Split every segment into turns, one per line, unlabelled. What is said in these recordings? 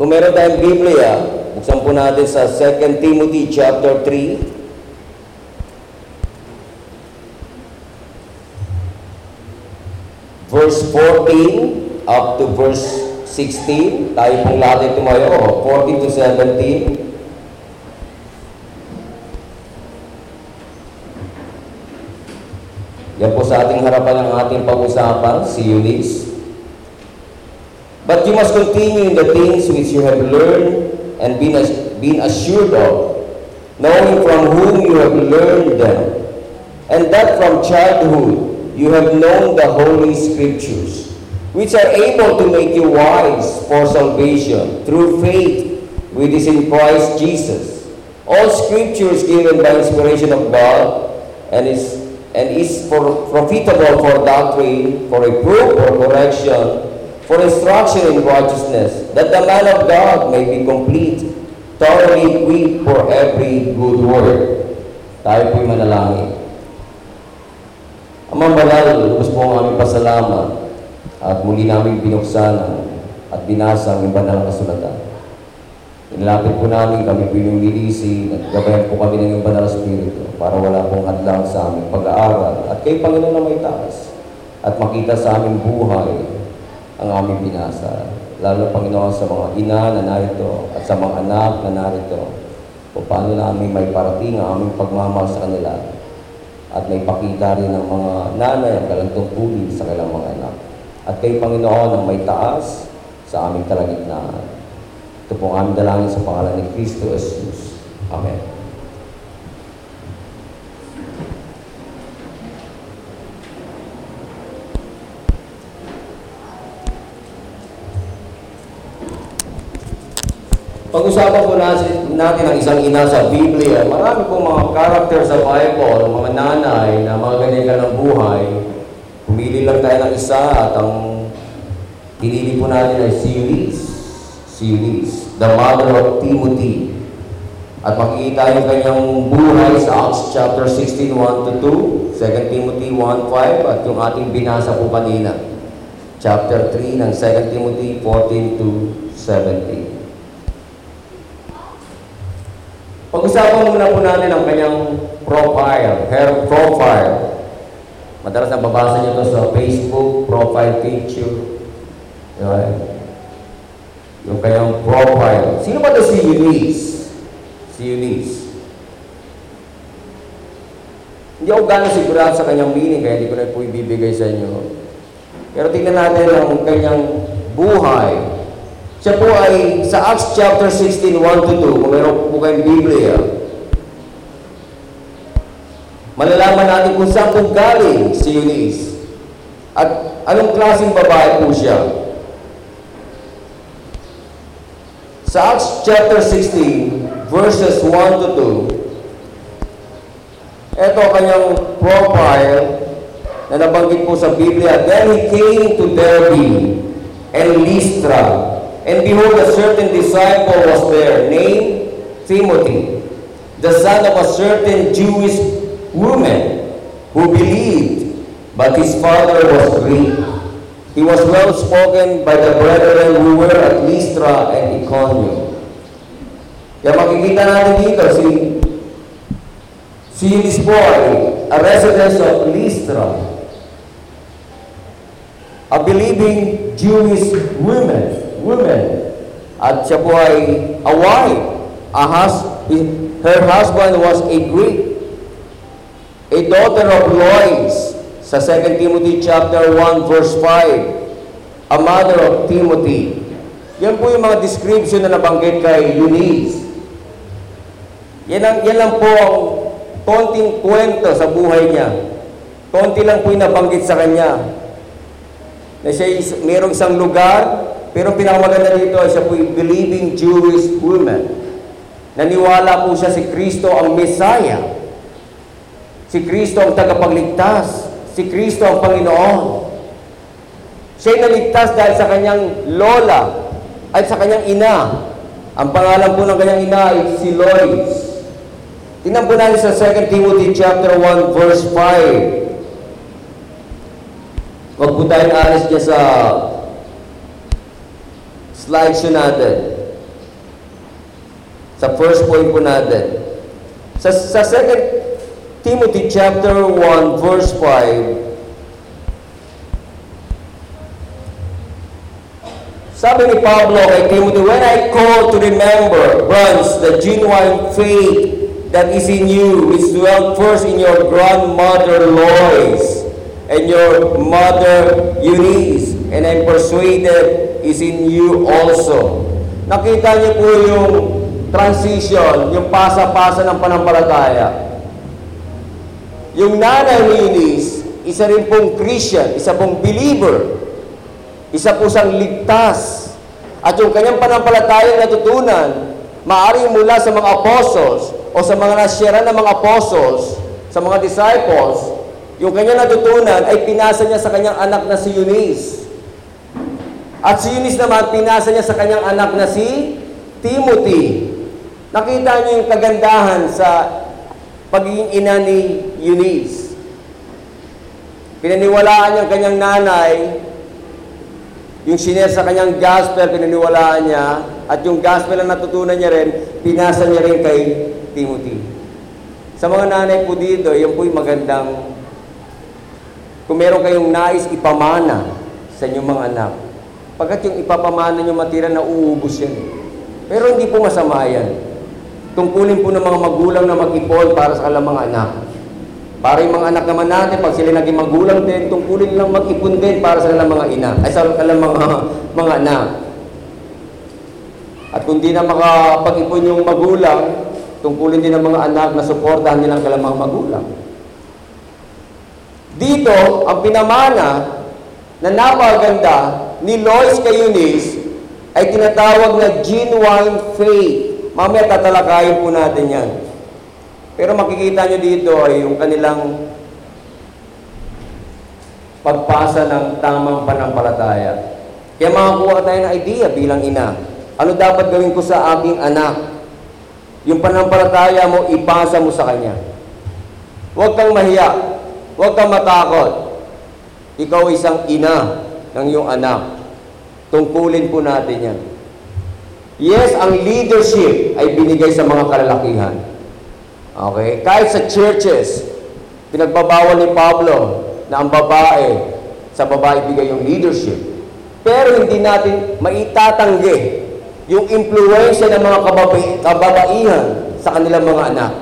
Kung meron tayong Biblia, buksan po natin sa 2 Timothy chapter 3. Verse 14 up to verse 16. Tayo pong lahat ay tumayo. 14 to 17. Yan po sa ating harapan ng ating pag-usapan, si Eunice. But you must continue in the things which you have learned and been, as- been assured of, knowing from whom you have learned them, and that from childhood you have known the Holy Scriptures, which are able to make you wise for salvation through faith which is in Christ Jesus. All Scriptures given by inspiration of God and is and is for, profitable for doctrine, for reproof, for correction, for instruction in righteousness, that the man of God may be complete, thoroughly equipped for every good work. Tayo po'y manalangin. Amang banal, lubos po ang aming pasalamat at muli namin binuksan at binasa ang banal na kasulatan. Inilapit po namin, kami po yung lilisi, at gabayan po kami ng banal na spirito para wala pong hadlang sa aming pag-aaral at kay Panginoon na may taas at makita sa aming buhay ang aming binasa. Lalo Panginoon sa mga ina na narito at sa mga anak na narito kung paano namin may parating ang aming pagmamahal sa kanila at may pakita rin ng mga nanay ang galantong puli sa kanilang mga anak. At kay Panginoon ang may taas sa aming kalagitnaan. Ito pong aming dalangin sa pangalan ni Kristo Jesus. Amen. Pag-usapan po natin, ang isang ina sa Biblia. Marami pong mga karakter sa Bible, mga nanay na mga ganyan ng buhay. Pumili lang tayo ng isa at ang pinili po natin ay. Si Eunice, the mother of Timothy. At makikita yung kanyang buhay sa Acts chapter 16, 1 to 2, 2 Timothy 1, 5, at yung ating binasa po kanina. Chapter 3 ng 2 Timothy 14 to 17. Pag-usapan muna po natin ang kanyang profile, her profile. Madalas nababasa niyo to sa Facebook, profile picture. Diba? Yung kanyang profile. Sino ba to si Eunice? Si Eunice. Hindi ako gano'ng sigurado sa kanyang meaning, kaya hindi ko na po ibibigay sa inyo. Pero tingnan natin ang kanyang buhay. Siya po ay sa Acts chapter 16, 1 to 2, kung meron po kayong Biblia, malalaman natin kung saan po galing si Eunice. At anong klaseng babae po siya. Sa Acts chapter 16, verses 1 to 2, ito kanyang profile na nabanggit po sa Biblia. Then he came to Derbe and Lystra, And behold, a certain disciple was there, named Timothy, the son of a certain Jewish woman who believed, but his father was Greek. He was well spoken by the brethren who were at Lystra and Iconium. Kaya makikita natin dito si si this boy, a resident of Lystra, a believing Jewish woman, woman. At siya po ay a wife. A hus- her husband was a Greek. A daughter of Lois sa 2 Timothy chapter 1 verse 5. A mother of Timothy. Yan po yung mga description na nabanggit kay Eunice. Yan, ang, yan lang po ang konting kwento sa buhay niya. Konti lang po yung nabanggit sa kanya. Na siya is, mayroong isang lugar pero pinakamaganda dito ay siya po believing Jewish woman. Naniwala po siya si Kristo ang Messiah. Si Kristo ang tagapagligtas. Si Kristo ang Panginoon. Siya'y naligtas dahil sa kanyang lola at sa kanyang ina. Ang pangalan po ng kanyang ina ay si Lois. Tingnan po natin sa 2 Timothy chapter 1 verse 5. Huwag po tayong alis dyan sa slideshow natin. Sa first point po natin. Sa, sa 2 Timothy chapter 1 verse 5, Sabi ni Pablo kay Timothy, When I call to remember, bronze, the genuine faith that is in you, which dwelt first in your grandmother Lois and your mother Eunice, and I'm persuaded is in you also. Nakita niyo po yung transition, yung pasa-pasa ng panampalataya. Yung nanay ni Eunice, isa rin pong Christian, isa pong believer. Isa po siyang ligtas. At yung kanyang panampalatayang natutunan, maaaring mula sa mga apostles o sa mga nasyera ng mga apostles, sa mga disciples, yung kanyang natutunan ay pinasa niya sa kanyang anak na si Eunice. At si Eunice naman, pinasa niya sa kanyang anak na si Timothy. Nakita niyo yung kagandahan sa pagiging ina ni Eunice. Pinaniwalaan niya ang kanyang nanay yung sinare sa kanyang gospel, pinaniwalaan niya, at yung gospel na natutunan niya rin, pinasa niya rin kay Timothy. Sa mga nanay po dito, yun po yung magandang, kung meron kayong nais ipamana sa inyong mga anak, pagkat yung ipapamana nyo matira na uubos yan. Pero hindi po masama yan. Tungkulin po ng mga magulang na mag-ipon para sa kanilang mga anak. Para yung mga anak naman natin, pag sila naging magulang din, tungkulin lang mag-ipon din para sa kanilang mga ina, ay sa kanilang mga, mga anak. At kung di na makapag-ipon yung magulang, tungkulin din ng mga anak na suportahan nilang kanilang mga magulang. Dito, ang pinamana na napakaganda ni Lois kay Eunice ay tinatawag na genuine faith. Mamaya tatalakayin po natin yan. Pero makikita nyo dito ay yung kanilang pagpasa ng tamang panampalataya. Kaya makakuha tayo ng idea bilang ina. Ano dapat gawin ko sa aking anak? Yung panampalataya mo, ipasa mo sa kanya. Huwag kang mahiya. Huwag kang matakot. Ikaw isang ina ng iyong anak. Tungkulin po natin yan. Yes, ang leadership ay binigay sa mga kalalakihan. Okay? Kahit sa churches, pinagbabawal ni Pablo na ang babae, sa babae bigay yung leadership. Pero hindi natin maitatanggi yung impluensya ng mga kababa- kababaihan sa kanilang mga anak.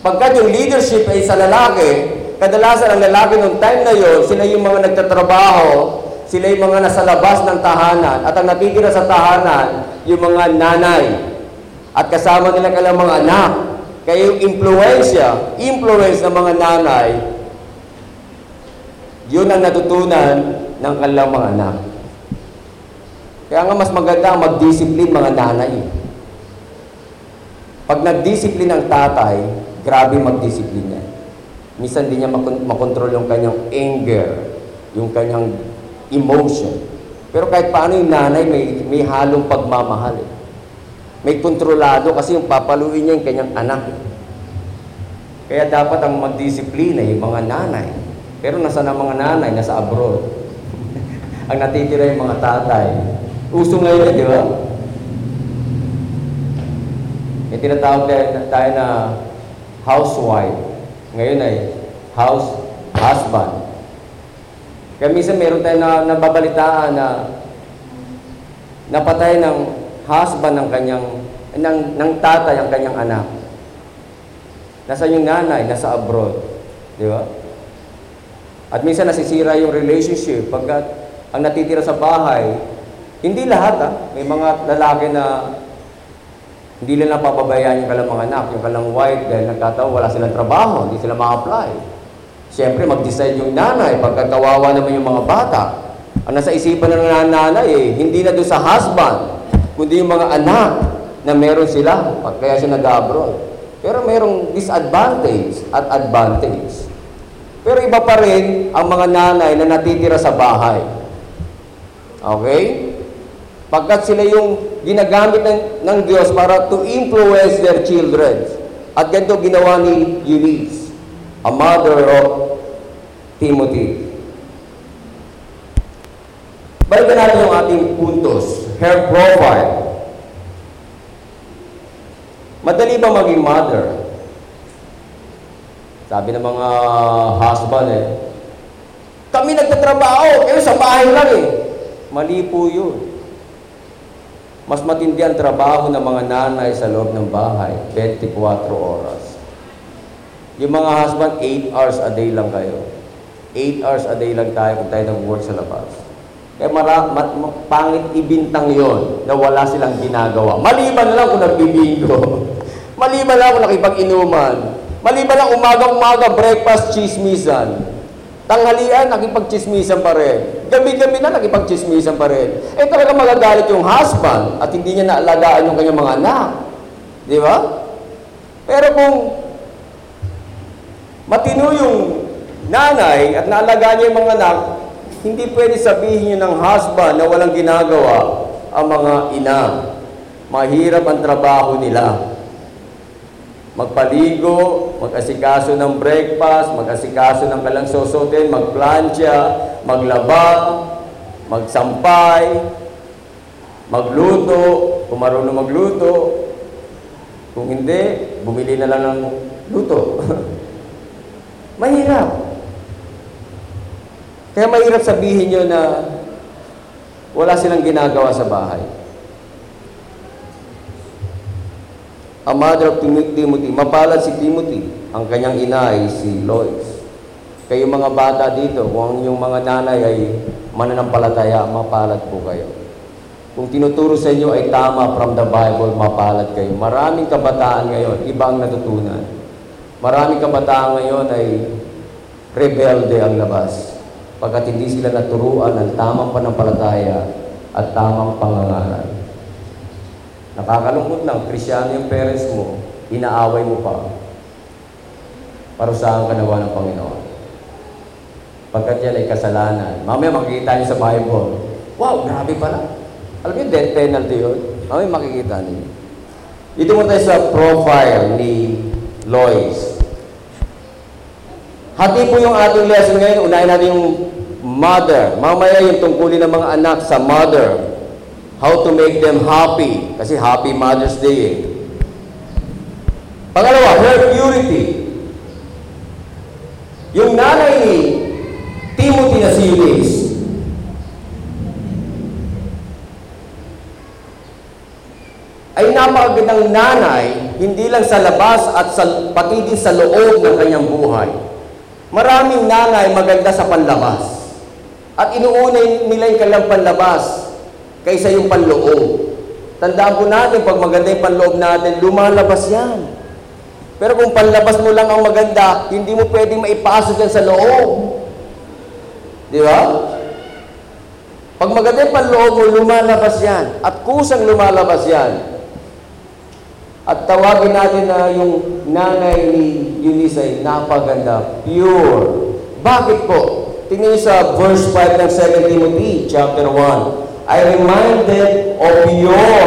Pagkat yung leadership ay sa lalaki, kadalasan ang lalaki nung time na yon, sila yung mga nagtatrabaho, sila yung mga nasa labas ng tahanan, at ang natitira sa tahanan, yung mga nanay. At kasama nila kailang mga anak. Kaya yung impluensya, influence ng mga nanay, yun ang natutunan ng kanilang mga anak. Kaya nga mas maganda mag-discipline mga nanay. Pag nag-discipline ang tatay, grabe mag-discipline yan. Minsan din niya makon- makontrol yung kanyang anger, yung kanyang emotion. Pero kahit paano yung nanay, may, may halong pagmamahal. Eh. May kontrolado kasi yung papaluin niya yung kanyang anak. eh. Kaya dapat ang magdisiplina yung mga nanay. Pero nasa na mga nanay? Nasa abroad. ang natitira yung mga tatay. Uso ngayon, di ba? May tinatawag tayo na housewife. Ngayon ay house husband. Kaya minsan meron tayo na nababalitaan na napatay ng husband ng kanyang ng, ng tatay ang kanyang anak. Nasa yung nanay, nasa abroad. Di ba? At minsan nasisira yung relationship pagkat ang natitira sa bahay, hindi lahat ha. May mga lalaki na hindi nila napapabayaan yung kalang mga anak, yung kalang wife dahil nagkataon wala silang trabaho, hindi sila ma-apply. Siyempre, mag-decide yung nanay, pagkat kawawa naman yung mga bata. Ang nasa isipan ng nanay eh, hindi na doon sa husband, kundi yung mga anak na meron sila, kaya siya nag-abroad. Pero merong disadvantage at advantage. Pero iba pa rin ang mga nanay na natitira sa bahay. Okay? Pagkat sila yung ginagamit ng, ng Diyos para to influence their children. At ganito ginawa ni Eunice, a mother of Timothy. Balikan natin yung ating puntos. Her profile. Madali ba maging mother? Sabi ng mga husband eh, kami nagtatrabaho, kayo sa bahay lang eh. Mali po yun. Mas matindi ang trabaho ng mga nanay sa loob ng bahay, 24 oras. Yung mga husband, 8 hours a day lang kayo. 8 hours a day lang tayo kung tayo nag-work sa labas. Kaya mara, ma, ma- pangit ibintang yon na wala silang ginagawa. Maliban na lang kung nagbibingo. Maliban lang kung nakipag-inuman. Maliban lang umaga-umaga, breakfast, chismisan. Tanghalian, nakipag-chismisan pa rin. Gabi-gabi na, nakipag-chismisan pa rin. Eh talaga magagalit yung husband at hindi niya naalagaan yung kanyang mga anak. Di ba? Pero kung matino yung nanay at naalagaan niya yung mga anak, hindi pwede sabihin niyo ng husband na walang ginagawa ang mga ina. Mahirap ang trabaho nila. Magpaligo, mag-asikaso ng breakfast, mag-asikaso ng kalang sosotin, magplancha, maglaba, magsampay, magluto, kung marunong magluto. Kung hindi, bumili na lang ng luto. Mahirap. Kaya mahirap sabihin nyo na wala silang ginagawa sa bahay. A mother of Tim- Timothy, mapalad si Timothy. Ang kanyang ina ay si Lois. Kayo mga bata dito, kung ang inyong mga nanay ay mananampalataya, mapalad po kayo. Kung tinuturo sa inyo ay tama from the Bible, mapalad kayo. Maraming kabataan ngayon, iba ang natutunan. Maraming kabataan ngayon ay rebelde ang labas. Pagkat hindi sila naturuan ng tamang panampalataya at tamang pangangaral. Nakakalungkot lang, krisyano yung parents mo, inaaway mo pa. Parusahan ka nawa ng Panginoon. Pagkat yan ay kasalanan. Mamaya makikita niyo sa Bible. Wow, grabe pala. Alam niyo, death penalty yun. Mamaya makikita niyo. Dito mo tayo sa profile ni Lois. Hati po yung ating lesson ngayon. Unahin natin yung mother. Mamaya yung tungkulin ng mga anak sa mother. How to make them happy. Kasi happy Mother's Day eh. Pangalawa, her purity. Yung nanay ni Timothy na si Eunice, ay napakagandang nanay, hindi lang sa labas at sa, pati din sa loob ng kanyang buhay. Maraming nanay maganda sa panlabas. At inuuna nila yung kanilang panlabas kaysa yung panloob. Tandaan po natin, pag maganda yung panloob natin, lumalabas yan. Pero kung panlabas mo lang ang maganda, hindi mo pwedeng maipasok yan sa loob. Di ba? Pag maganda yung panloob mo, lumalabas yan. At kusang lumalabas yan. At tawagin natin na yung nanay ni Eunice ay napaganda, pure. Bakit po? Tingnan sa verse 5 ng 2 Timothy, chapter 1. I reminded of your.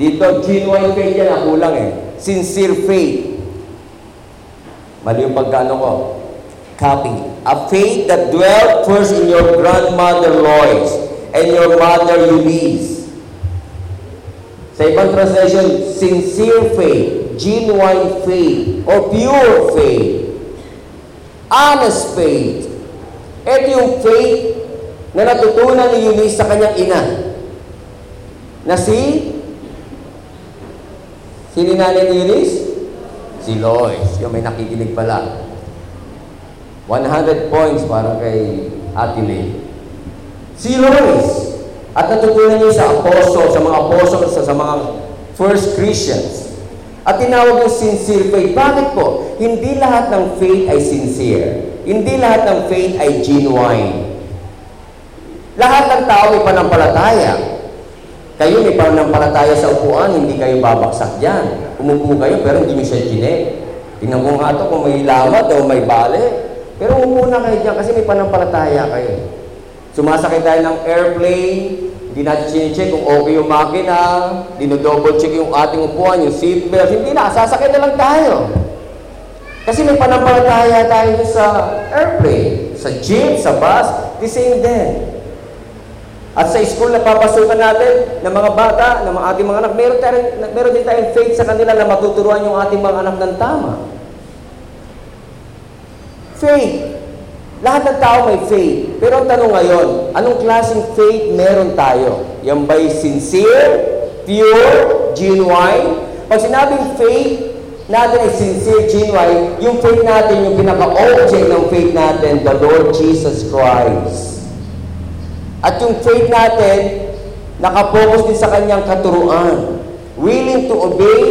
Dito, genuine faith yan, ako lang eh. Sincere faith. Mali yung pagkano ko. Copy. A faith that dwelt first in your grandmother Lois and your mother Eunice. Sa ibang translation, sincere faith, genuine faith, or pure faith, honest faith. Ito yung faith na natutunan ni Eunice sa kanyang ina. Na si? Sino nanay ni Eunice? Si Lois. Yung may nakikinig pala. 100 points para kay Ate Lay. Si Lois. At natutunan niyo sa apostle, sa mga apostle, sa, sa mga first Christians. At tinawag yung sincere faith. Bakit po? Hindi lahat ng faith ay sincere. Hindi lahat ng faith ay genuine. Lahat ng tao may panampalataya. Kayo may panampalataya sa upuan, hindi kayo babaksak dyan. Umupo kayo, pero hindi nyo siya chinek. Tingnan mo nga ito kung may lamat o may bale. Pero umupo na kayo dyan kasi may panampalataya kayo. Sumasakay tayo ng airplane, hindi natin sinicheck kung okay yung makina, dinodouble check yung ating upuan, yung seatbelt, hindi na, sasakay na lang tayo. Kasi may panampalataya tayo sa airplane, sa jeep, sa bus, the same din. At sa school na papasukan natin ng mga bata, ng mga ating mga anak, meron, tayo, meron din tayong faith sa kanila na matuturuan yung ating mga anak ng tama. Faith. Lahat ng tao may faith. Pero ang tanong ngayon, anong klaseng faith meron tayo? Yan ba'y sincere, pure, genuine? Pag sinabing faith, natin ay sincere, genuine, yung faith natin, yung pinaka-object ng faith natin, the Lord Jesus Christ. At yung faith natin, nakapokus din sa kanyang katuruan. Willing to obey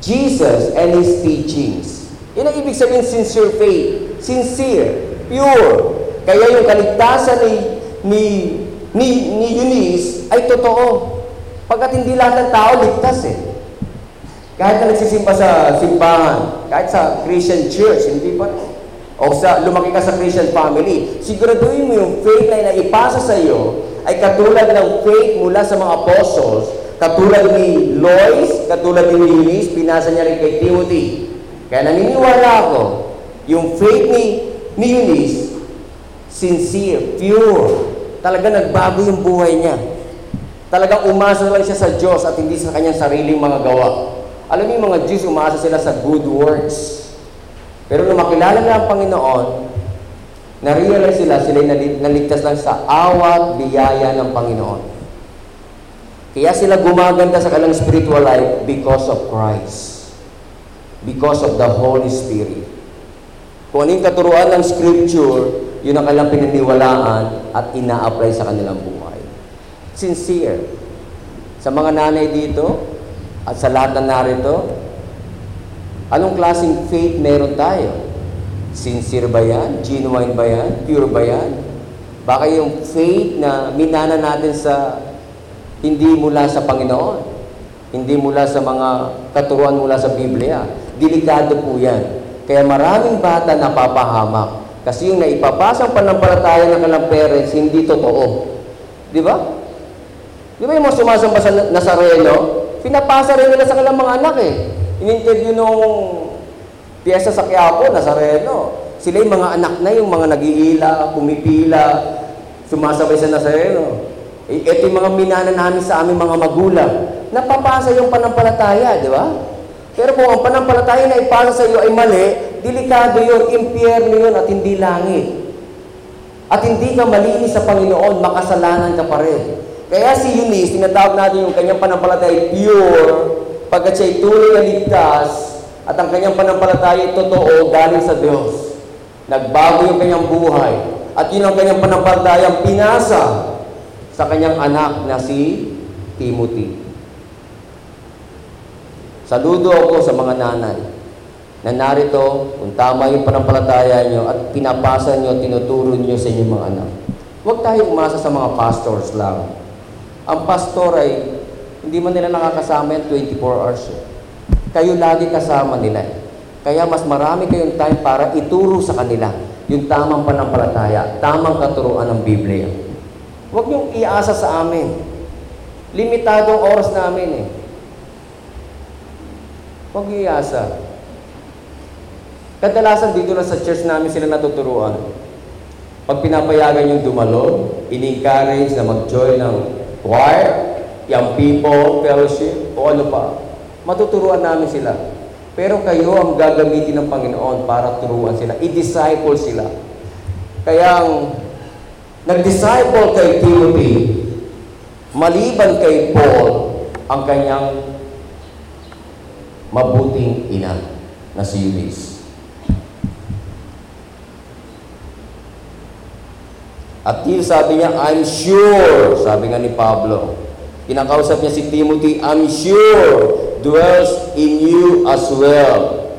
Jesus and His teachings. Yan ang ibig sabihin sincere faith. Sincere, pure. Kaya yung kaligtasan ni, ni, ni, ni Eunice ay totoo. Pagkat hindi lahat ng tao ligtas eh. Kahit na nagsisimba sa simbahan, kahit sa Christian church, hindi pa o sa lumaki ka sa Christian family, siguraduhin mo yung faith na inaipasa sa iyo ay katulad ng faith mula sa mga apostles, katulad ni Lois, katulad ni Eunice, pinasa niya rin kay Timothy. Kaya naniniwala ako, yung faith ni, ni Eunice, sincere, pure. Talaga nagbago yung buhay niya. Talagang umasa lang siya sa Diyos at hindi sa kanyang sariling mga gawa. Alam niyo mga Jews, umasa sila sa good works. Pero nung makilala na ang Panginoon, na-realize sila, sila naligtas lang sa awat, biyaya ng Panginoon. Kaya sila gumaganda sa kanilang spiritual life because of Christ. Because of the Holy Spirit. Kung anong katuruan ng Scripture, yun ang kanilang pinaniwalaan at ina-apply sa kanilang buhay. Sincere. Sa mga nanay dito, at sa lahat na narito, anong klaseng faith meron tayo? Sincere ba yan? Genuine ba yan? Pure ba yan? Baka yung faith na minana natin sa hindi mula sa Panginoon, hindi mula sa mga katuruan mula sa Biblia. Delikado po yan. Kaya maraming bata napapahamak. Kasi yung naipapasang panampalataya ng kanilang parents, hindi totoo. Di ba? Di ba yung mga sumasamba sa Nazareno, Pinapasa rin nila sa kanilang mga anak eh. In-interview nung piyesa sa Quiapo, Nazareno. Sila yung mga anak na, yung mga nag-iila, pumipila, sumasabay sa Nazareno. Eh, ito yung mga minana namin sa aming mga magulang. Napapasa yung panampalataya, di ba? Pero kung ang panampalataya na ipasa sa iyo ay mali, delikado yun, impyerno yun at hindi langit. At hindi ka malinis sa Panginoon, makasalanan ka pa rin. Kaya si Eunice, tinatawag natin yung kanyang panampalataya pure, pagkat siya tunay na ligtas, at ang kanyang panampalataya totoo galing sa Diyos. Nagbago yung kanyang buhay. At yun ang kanyang panampalatayang pinasa sa kanyang anak na si Timothy. Saludo ako sa mga nanay na narito kung tama yung panampalataya nyo at pinapasa nyo, tinuturo nyo sa inyong mga anak. Huwag tayo umasa sa mga pastors lang. Ang pastor ay hindi man nila nakakasama yan 24 hours. Eh. Kayo lagi kasama nila. Eh. Kaya mas marami kayong time para ituro sa kanila yung tamang panampalataya, tamang katuruan ng Biblia. Huwag niyong iasa sa amin. Limitadong oras namin eh. Huwag iasa. Kadalasan dito na sa church namin sila natuturuan. Pag pinapayagan yung dumalo, in-encourage na mag-join ng choir, young people, fellowship, o ano pa. Matuturuan namin sila. Pero kayo ang gagamitin ng Panginoon para turuan sila. I-disciple sila. Kaya ang nag-disciple kay Timothy, maliban kay Paul, ang kanyang mabuting ina na si Eunice. At yun sabi niya, I'm sure, sabi nga ni Pablo. Kinakausap niya si Timothy, I'm sure dwells in you as well.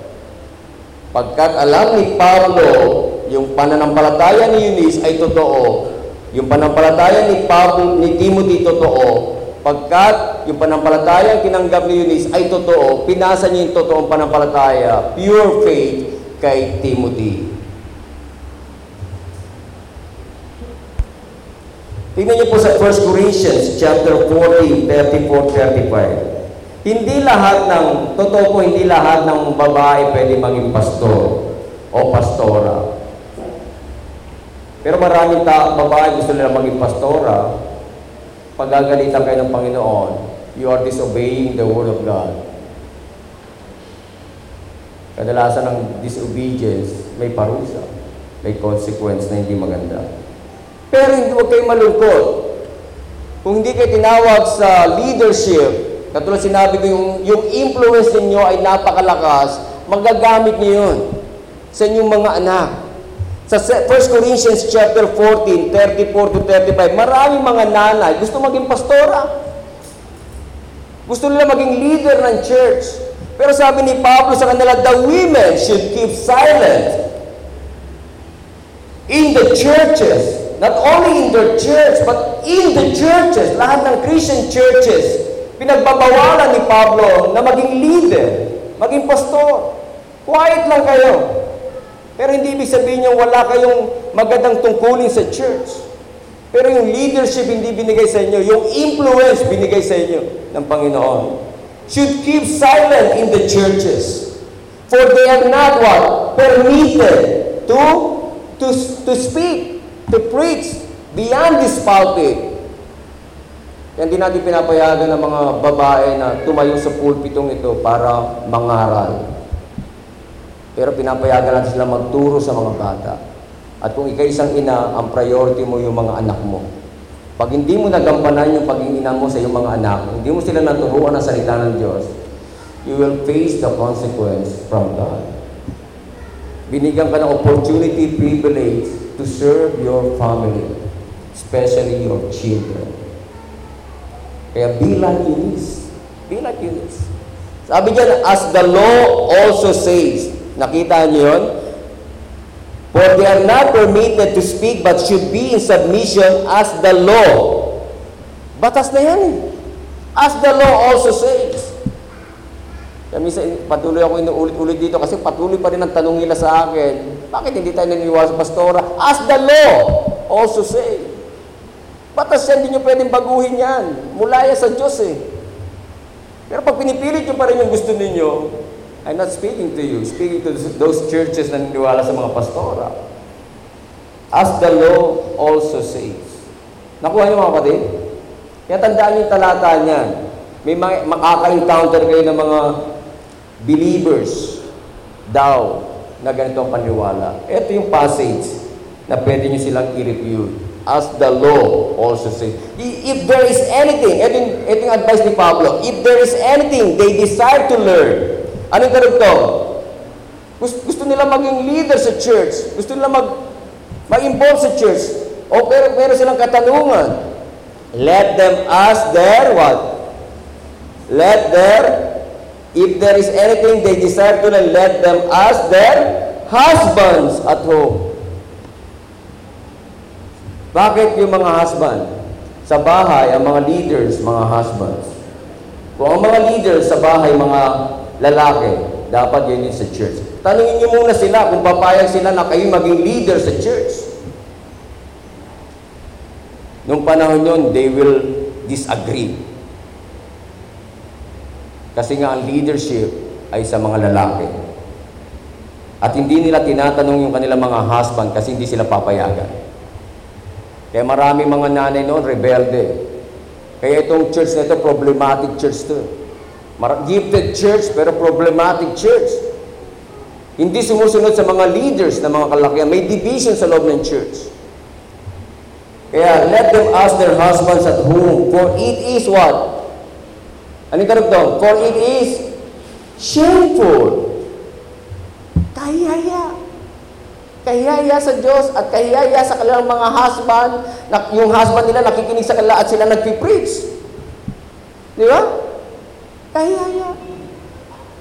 Pagkat alam ni Pablo, yung pananampalataya ni Eunice ay totoo. Yung pananampalataya ni Pablo, ni Timothy totoo. Pagkat yung pananampalataya tinanggap ni Eunice ay totoo, pinasa niya yung totoong pananampalataya, pure faith kay Timothy. Tingnan niyo po sa 1 Corinthians chapter 14, 34, 35. Hindi lahat ng, totoo po, hindi lahat ng babae pwede maging pastor o pastora. Pero maraming ta babae gusto nila maging pastora. Pagagalitan kayo ng Panginoon, you are disobeying the Word of God. Kadalasan ng disobedience, may parusa. May consequence na hindi maganda. Pero hindi huwag kayo malungkot. Kung hindi kayo tinawag sa leadership, katulad sinabi ko, yung, yung influence ninyo ay napakalakas, magagamit niyo yun sa inyong mga anak. Sa 1 Corinthians chapter 14, 34 to 35, maraming mga nanay gusto maging pastora. Gusto nila maging leader ng church. Pero sabi ni Pablo sa kanila, the women should keep silent in the churches. Not only in their church, but in the churches. Lahat ng Christian churches, pinagbabawalan ni Pablo na maging leader, maging pastor. Quiet lang kayo. Pero hindi ibig sabihin niyo wala kayong magandang tungkulin sa church. Pero yung leadership hindi binigay sa inyo, yung influence binigay sa inyo ng Panginoon. Should keep silent in the churches. For they are not what? Permitted to, to, to speak, to preach beyond this pulpit. Yan din natin pinapayagan ng mga babae na tumayo sa pulpitong ito para mangaral. Pero pinapayagan natin sila magturo sa mga bata. At kung ikaw isang ina, ang priority mo yung mga anak mo. Pag hindi mo nagampanan yung pagiging ina mo sa iyong mga anak, hindi mo sila naturuan ng salita ng Diyos, you will face the consequence from God. Binigyan ka ng opportunity, privilege to serve your family, especially your children. Kaya be like Eunice. Be like Eunice. Sabi diyan, as the law also says, nakita niyo yun? For they are not permitted to speak but should be in submission as the law. Batas na yan eh. As the law also says. Kaya minsan patuloy ako inuulit-ulit dito kasi patuloy pa rin ang tanong nila sa akin. Bakit hindi tayo naniniwala sa pastora? As the law also say. Batas yan, hindi nyo pwedeng baguhin yan. Mula yan sa Diyos eh. Pero pag pinipilit nyo pa rin yung gusto ninyo, I'm not speaking to you, speaking to those churches na niniwala sa mga pastora. As the law also says. Nakuha niyo mga kapatid? Kaya tandaan yung talata niyan. May makaka-encounter kayo ng mga believers daw na ganito ang paniwala. Ito yung passage na pwede niyo silang i-review. As the law also says. If there is anything, ito yung, ito yung advice ni Pablo, if there is anything they desire to learn, Anong karugtong? Gusto, gusto nila maging leader sa church. Gusto nila mag, mag-involve sa church. O pero, pero silang katanungan. Let them ask their what? Let their, if there is anything they desire to learn, let them ask their husbands at home. Bakit yung mga husband? Sa bahay, ang mga leaders, mga husbands. Kung ang mga leaders sa bahay, mga lalaki, dapat yun din sa church. Tanungin niyo muna sila kung papayag sila na kayo maging leader sa church. Nung panahon yun, they will disagree. Kasi nga ang leadership ay sa mga lalaki. At hindi nila tinatanong yung kanilang mga husband kasi hindi sila papayagan. Kaya marami mga nanay noon, rebelde. Kaya itong church na ito, problematic church to. Gifted church, pero problematic church. Hindi sumusunod sa mga leaders na mga kalakihan. May division sa loob ng church. Kaya, let them ask their husbands at home, for it is what? Ano yung karugtong? For it is shameful. Kahiyaya. Kahiyaya sa Diyos at kahiyaya sa kanilang mga husband, na yung husband nila nakikinig sa kanila at sila nagpipreach. Di ba? Kahiyaya.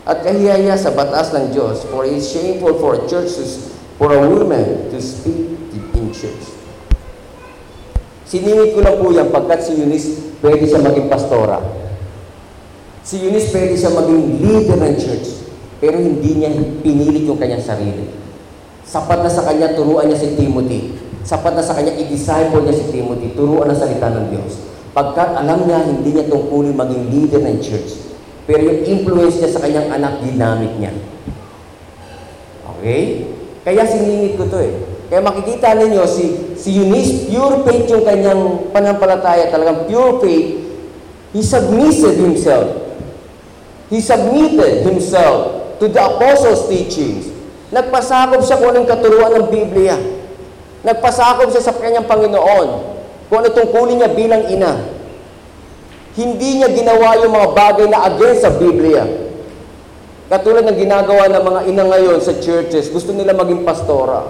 At kahiyaya sa batas ng Diyos, for it is shameful for a church to, for a woman to speak in church. Siningit ko lang po yan pagkat si Eunice pwede siya maging pastora. Si Eunice pwede siya maging leader ng church. Pero hindi niya pinilit yung kanyang sarili. Sapat na sa kanya, turuan niya si Timothy. Sapat na sa kanya, i-disciple niya si Timothy. Turuan ang salita ng Diyos. Pagkat alam niya, hindi niya tungkulin maging leader ng church. Pero yung influence niya sa kanyang anak, ginamit niya. Okay? Kaya siningit ko to eh. Kaya makikita ninyo, si, si Eunice, pure faith yung kanyang panampalataya, talagang pure faith. He submitted himself. He submitted himself to the apostles' teachings. Nagpasakop siya kung anong katuruan ng Biblia. Nagpasakop siya sa kanyang Panginoon kung ano tungkulin niya bilang ina. Hindi niya ginawa yung mga bagay na against sa Biblia. Katulad ng ginagawa ng mga ina ngayon sa churches, gusto nila maging pastora.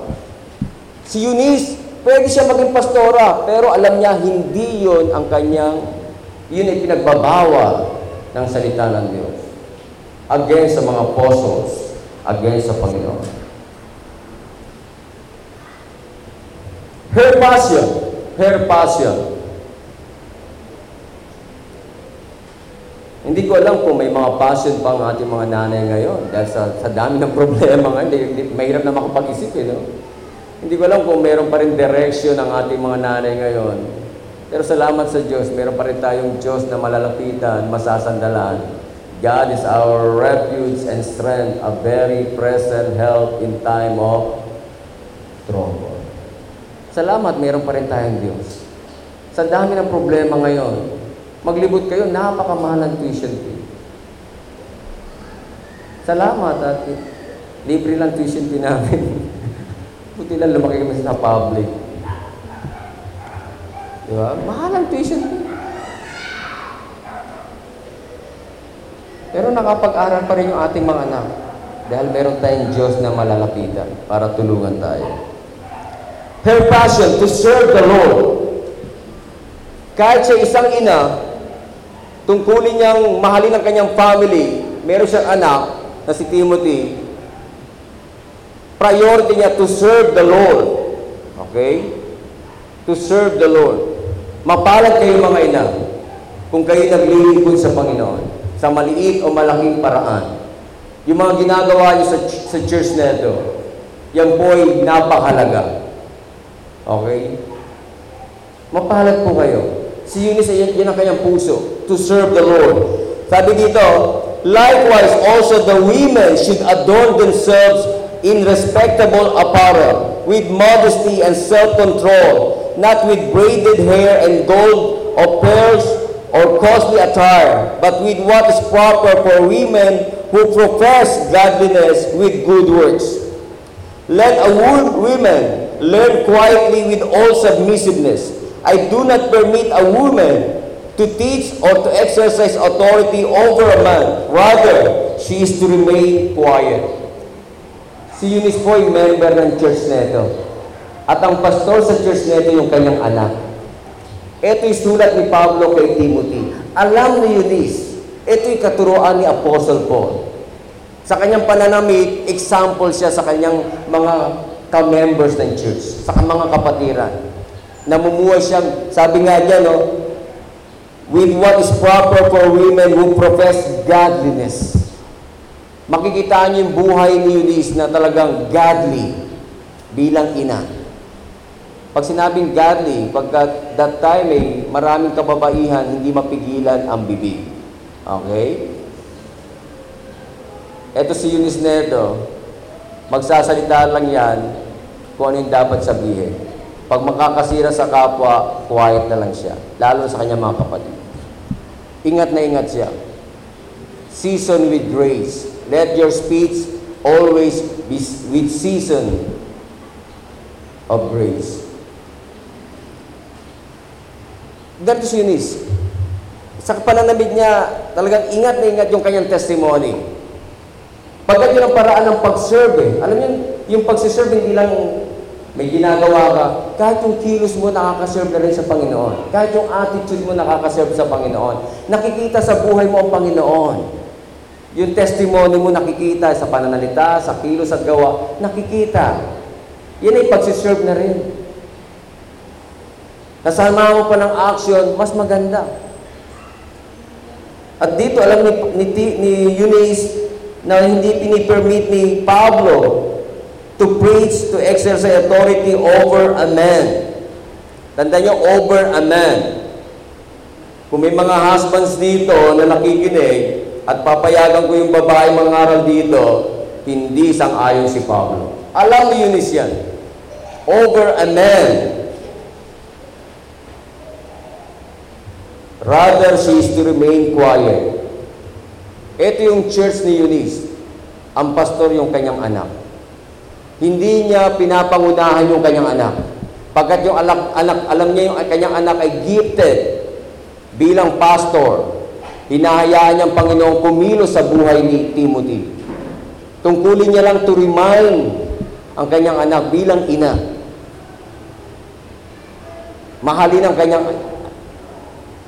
Si Eunice, pwede siya maging pastora, pero alam niya, hindi yon ang kanyang, yun ay pinagbabawal ng salita ng Diyos. Against sa mga apostles, against sa Panginoon. Her passion, her passion. Hindi ko alam kung may mga passion pa ang ating mga nanay ngayon dahil sa, sa dami ng problema nga, hindi, hindi, mahirap na makapag-isip eh, no? Hindi ko alam kung meron pa rin direction ang ating mga nanay ngayon. Pero salamat sa Diyos, meron pa rin tayong Diyos na malalapitan, masasandalan. God is our refuge and strength, a very present help in time of trouble. Salamat, meron pa rin tayong Diyos. Sa dami ng problema ngayon, maglibot kayo, napakamahal ng tuition fee. Salamat at libre lang tuition fee namin. Buti lang lumaki kami sa public. Di ba? Mahal ang tuition fee. Pero nakapag-aral pa rin yung ating mga anak. Dahil meron tayong Diyos na malalapitan para tulungan tayo. Her passion to serve the Lord. Kahit sa isang ina, tungkulin niyang mahalin ang kanyang family, meron siyang anak na si Timothy, priority niya to serve the Lord. Okay? To serve the Lord. Mapalad kayo mga ina kung kayo naglilingkod sa Panginoon sa maliit o malaking paraan. Yung mga ginagawa niyo sa, sa church na ito, yan po ay napakahalaga. Okay? Mapalad po kayo. Si Eunice, yan, yan ang kanyang puso, to serve the Lord. Sabi dito, Likewise, also the women should adorn themselves in respectable apparel, with modesty and self-control, not with braided hair and gold or pearls or costly attire, but with what is proper for women who profess godliness with good works. Let a wo- woman learn quietly with all submissiveness. I do not permit a woman to teach or to exercise authority over a man. Rather, she is to remain quiet. Si Eunice po ay member ng church neto. At ang pastor sa church neto yung kanyang anak. Ito'y sulat ni Pablo kay Timothy. Alam ni Eunice, ito'y katuroan ni Apostle Paul. Sa kanyang pananamit, example siya sa kanyang mga ka-members ng church, sa mga kapatiran. Namumuhay siyang, sabi nga niya, no, with what is proper for women who profess godliness. Makikita niyo yung buhay ni Eunice na talagang godly bilang ina. Pag sinabing godly, pagka that time eh, maraming kababaihan, hindi mapigilan ang bibig. Okay? Ito si Eunice Neto, magsasalita lang yan kung ano yung dapat sabihin. Pag makakasira sa kapwa, quiet na lang siya. Lalo sa kanyang mga kapatid. Ingat na ingat siya. Season with grace. Let your speech always be with season of grace. Ganito si Eunice. Sa pananamit niya, talagang ingat na ingat yung kanyang testimony. Pagkat yun ang paraan ng pag-serve eh. Alam niyo, yung pag-serve hindi lang may ginagawa ka, kahit yung kilos mo nakakaserve na rin sa Panginoon. Kahit yung attitude mo nakakaserve sa Panginoon. Nakikita sa buhay mo ang Panginoon. Yung testimony mo nakikita sa pananalita, sa kilos at gawa, nakikita. Yan ay pagsiserve na rin. Kasama mo pa ng action, mas maganda. At dito, alam ni, ni, ni Eunice na hindi pinipermit ni Pablo to preach, to exercise authority over a man. Tanda nyo, over a man. Kung may mga husbands dito na nakikinig at papayagan ko yung babae mangaral dito, hindi sang ayon si Pablo. Alam ni Eunice yan. over a man. Rather, she is to remain quiet. Ito yung church ni Eunice. Ang pastor yung kanyang anak. Hindi niya pinapangunahan yung kanyang anak. Pagkat yung anak, anak, alam niya yung kanyang anak ay gifted bilang pastor, hinahayaan niyang Panginoon kumilos sa buhay ni Timothy. Tungkulin niya lang to remind ang kanyang anak bilang ina. Mahalin ang kanyang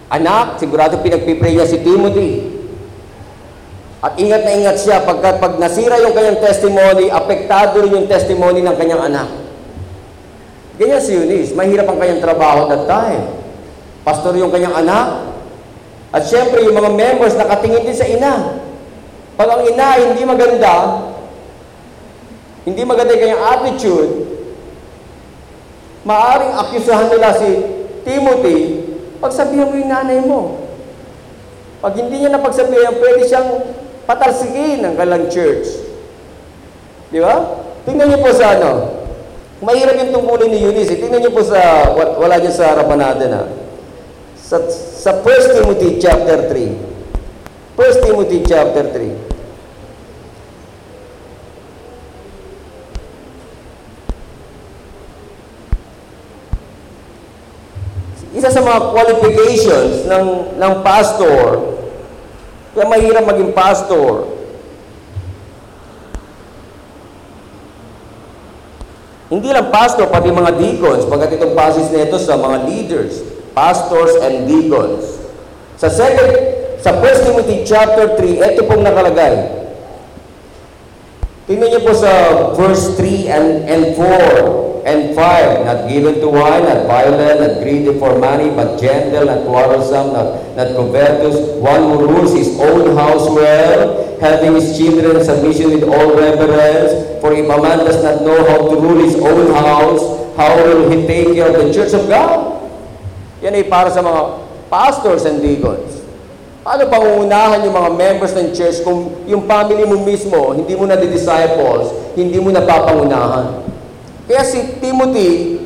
anak, sigurado pinagpipray niya si Timothy. At ingat na ingat siya pagkat pag nasira yung kanyang testimony, apektado rin yung testimony ng kanyang anak. Ganyan si Eunice, mahirap ang kanyang trabaho that time. Pastor yung kanyang anak. At syempre, yung mga members nakatingin din sa ina. Pag ang ina hindi maganda, hindi maganda yung kanyang attitude, maaring akusahan nila si Timothy, pagsabihan mo yung nanay mo. Pag hindi niya napagsabihan, pwede siyang patalsikin ng kalang church. Di ba? Tingnan niyo po sa ano. Mahirap yung tungkulin ni Eunice. Tingnan niyo po sa, wa- wala niyo sa harapan natin ha. Sa, sa 1 Timothy chapter 3. 1 Timothy chapter 3. Isa sa mga qualifications ng, ng pastor, kaya mahirap maging pastor, Hindi lang pastor, pati mga deacons, pagkat itong passage na ito sa mga leaders, pastors and deacons. Sa second, sa 1 Timothy chapter 3, ito pong nakalagay. Tingnan niyo po sa verse 3 and, and 4 and 5. Not given to wine, not violent, not greedy for money, but gentle, not quarrelsome, not, not covetous, one who rules his own house well, having his children submission with all reverence. For if a man does not know how to rule his own house, how will he take care of the church of God? Yan ay para sa mga pastors and deacons. Paano pangungunahan yung mga members ng church kung yung family mo mismo, hindi mo na disciples, hindi mo napapangunahan? Kaya si Timothy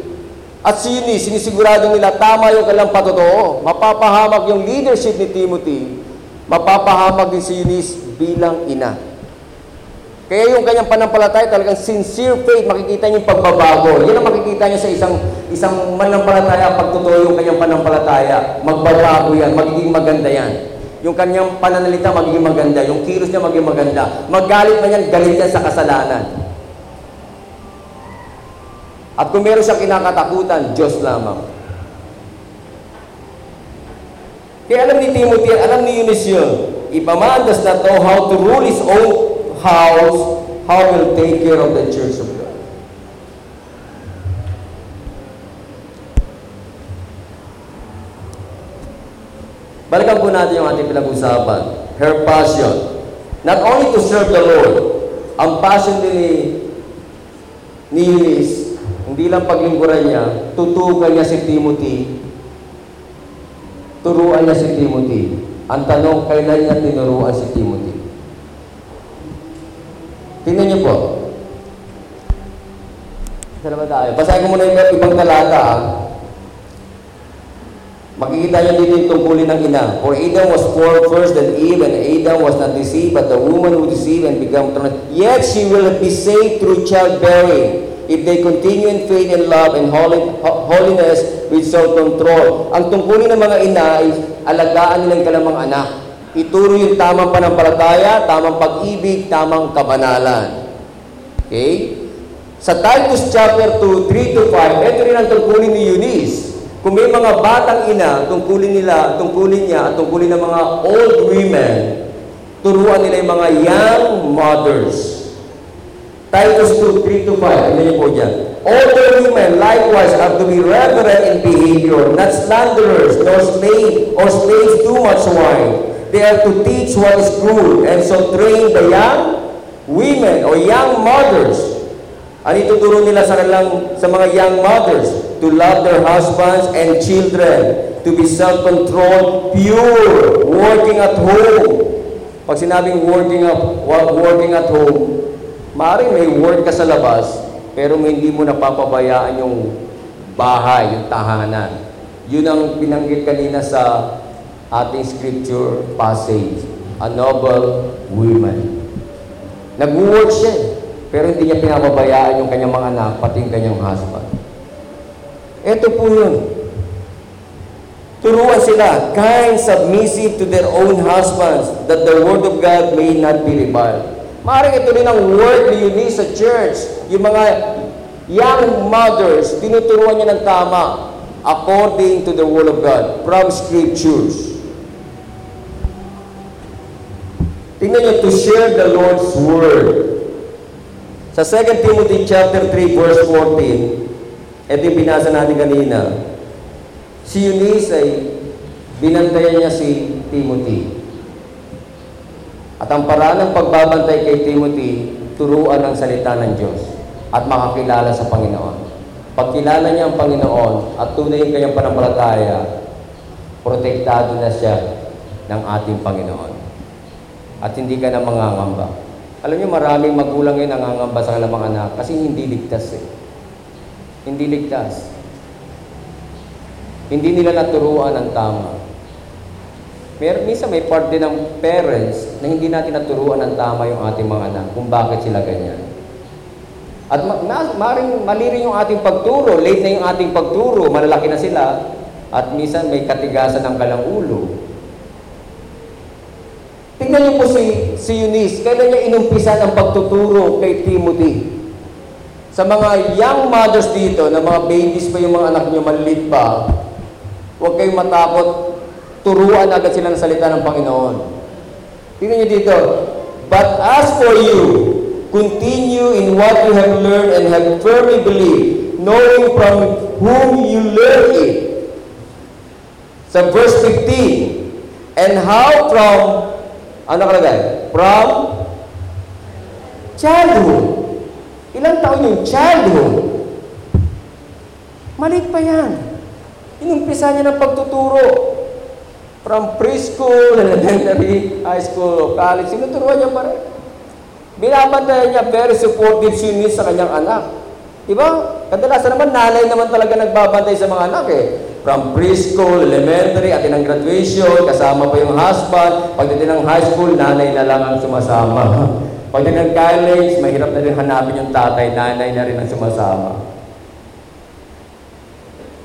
at si Eunice, sinisigurado nila tama yung kanilang patotoo. Mapapahamak yung leadership ni Timothy, mapapahamak din si Eunice bilang ina. Kaya yung kanyang panampalataya talagang sincere faith, makikita niyo yung pagbabago. Yan ang makikita niyo sa isang isang manampalataya, pag totoo yung kanyang panampalataya, magbabago yan, magiging maganda yan. Yung kanyang pananalita magiging maganda, yung kilos niya magiging maganda. Magalit man yan, galit yan sa kasalanan. At kung meron siyang kinakatakutan, Diyos lamang. Kaya alam ni Timothy, alam ni Eunice yun, if does not know how to rule his own house, how will take care of the church of God? Balikan po natin yung ating pinag-usapan. Her passion. Not only to serve the Lord, ang passion ni, ni Eunice, hindi lang paglingkuran niya, tutukan niya si Timothy, turuan niya si Timothy. Ang tanong, kailan niya tinuruan si Timothy? Tingnan niyo po. Saan ba tayo? Basahin ko muna yung ibang talata. Makikita niyo dito yung tungkulin ng ina. For Adam was formed first than Eve, and Adam was not deceived, but the woman who deceived and became tormented. Yet she will be saved through childbearing, if they continue in faith and love and holi- ho- holiness with self-control. Ang tungkulin ng mga ina ay alagaan nilang kalamang anak. Ituro yung tamang panampalataya, tamang pag-ibig, tamang kabanalan. Okay? Sa Titus chapter 2, 3 to 5, ito rin ang tungkulin ni Eunice. Kung may mga batang ina, tungkulin nila, tungkulin niya, at tungkulin ng mga old women, turuan nila yung mga young mothers. Titus 2, 3 to 5, ano niyo po dyan. Older women likewise have to be reverent in behavior, not slanderers, nor slave, or slaves too much wine. They are to teach what is good, and so train the young women or young mothers ano ituturo nila sa kanilang, sa mga young mothers? To love their husbands and children. To be self-controlled, pure, working at home. Pag sinabing working wa- working at home, maaaring may work ka sa labas, pero hindi mo napapabayaan yung bahay, yung tahanan. Yun ang binanggit kanina sa ating scripture passage, a noble woman. Nag-work siya, pero hindi niya pinapabayaan yung kanyang mga anak, pati yung kanyang husband. Ito po yun. Turuan sila, kind, submissive to their own husbands, that the word of God may not be reviled. Maaaring ito rin ang word ni Eunice sa church. Yung mga young mothers, tinuturuan niya ng tama according to the word of God from scriptures. Tingnan niyo, to share the Lord's word. Sa 2 Timothy chapter 3 verse 14, ito yung binasa natin kanina. Si Eunice ay binantayan niya si Timothy. At ang paraan ng pagbabantay kay Timothy, turuan ang salita ng Diyos at makakilala sa Panginoon. Pagkilala niya ang Panginoon at tunay kanyang panampalataya, protektado na siya ng ating Panginoon. At hindi ka na mangangamba. Alam niyo, maraming magulang ngayon nangangamba sa kanilang anak kasi hindi ligtas eh. Hindi ligtas. Hindi nila naturuan ng tama. Mer minsan may part din ng parents na hindi natin naturuan ng tama yung ating mga anak kung bakit sila ganyan. At ma ma maring mali rin yung ating pagturo, late na yung ating pagturo, malalaki na sila, at minsan may katigasan ng kalang ulo. Tingnan niyo po si, si Eunice, kailan niya inumpisan ang pagtuturo kay Timothy. Sa mga young mothers dito, na mga babies pa yung mga anak niyo, maliit pa, huwag kayong matakot, turuan agad sila ng salita ng Panginoon. Tingnan niyo dito, But as for you, continue in what you have learned and have firmly believed, knowing from whom you learned it. Sa verse 15, and how from, ano kalagay? From childhood. Ilang taon yung childhood? Maliit pa yan. Inumpisa niya ng pagtuturo. From preschool, elementary, high school, college, sinuturuan niya pa rin. Binabantayan niya, very supportive si Eunice sa kanyang anak. Diba? Kadalasan naman, nanay naman talaga nagbabantay sa mga anak eh. From preschool, elementary, at ng graduation, kasama pa yung husband. Pagdating ng high school, nanay na lang ang sumasama. Pagdating ng college, mahirap na rin hanapin yung tatay, nanay na rin ang sumasama.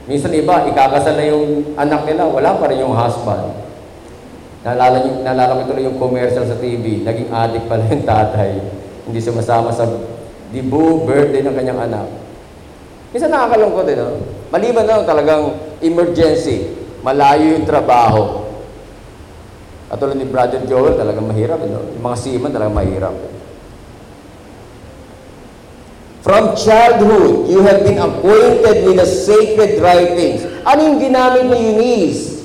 Minsan iba, ikakasal na yung anak nila, wala pa rin yung husband. Naalala, naalala ko tuloy yung commercial sa TV, naging addict pala yung tatay. Hindi sumasama sa dibu, birthday ng kanyang anak. Minsan nakakalungkot eh, no? Maliban na talagang emergency, malayo yung trabaho. At tulad ni Brother Joel, talagang mahirap. No? Yung mga seaman talagang mahirap. From childhood, you have been acquainted with the sacred writings. Ano yung ginamit ni Eunice?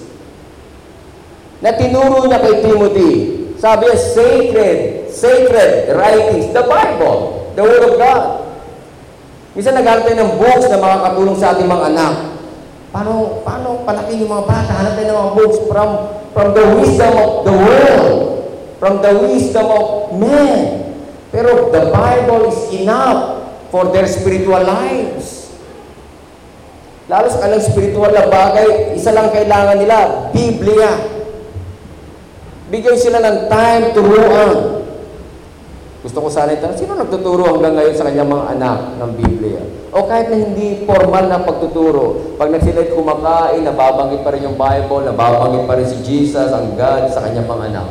Na tinuro niya kay Timothy. Sabi niya, sacred, sacred writings, the Bible, the Word of God. Minsan naghanap tayo ng books na makakatulong sa ating mga anak. Paano, paano palaki yung mga bata? Hanap tayo ng mga books from, from the wisdom of the world. From the wisdom of men. Pero the Bible is enough for their spiritual lives. Lalo sa kanilang spiritual na bagay, isa lang kailangan nila, Biblia. Bigyan sila ng time, turuan. Gusto ko sana ito, sino nagtuturo hanggang ngayon sa kanyang mga anak ng Biblia? O kahit na hindi formal na pagtuturo, pag nagsila'y kumakain, nababanggit pa rin yung Bible, nababanggit pa rin si Jesus, ang God sa kanyang mga anak.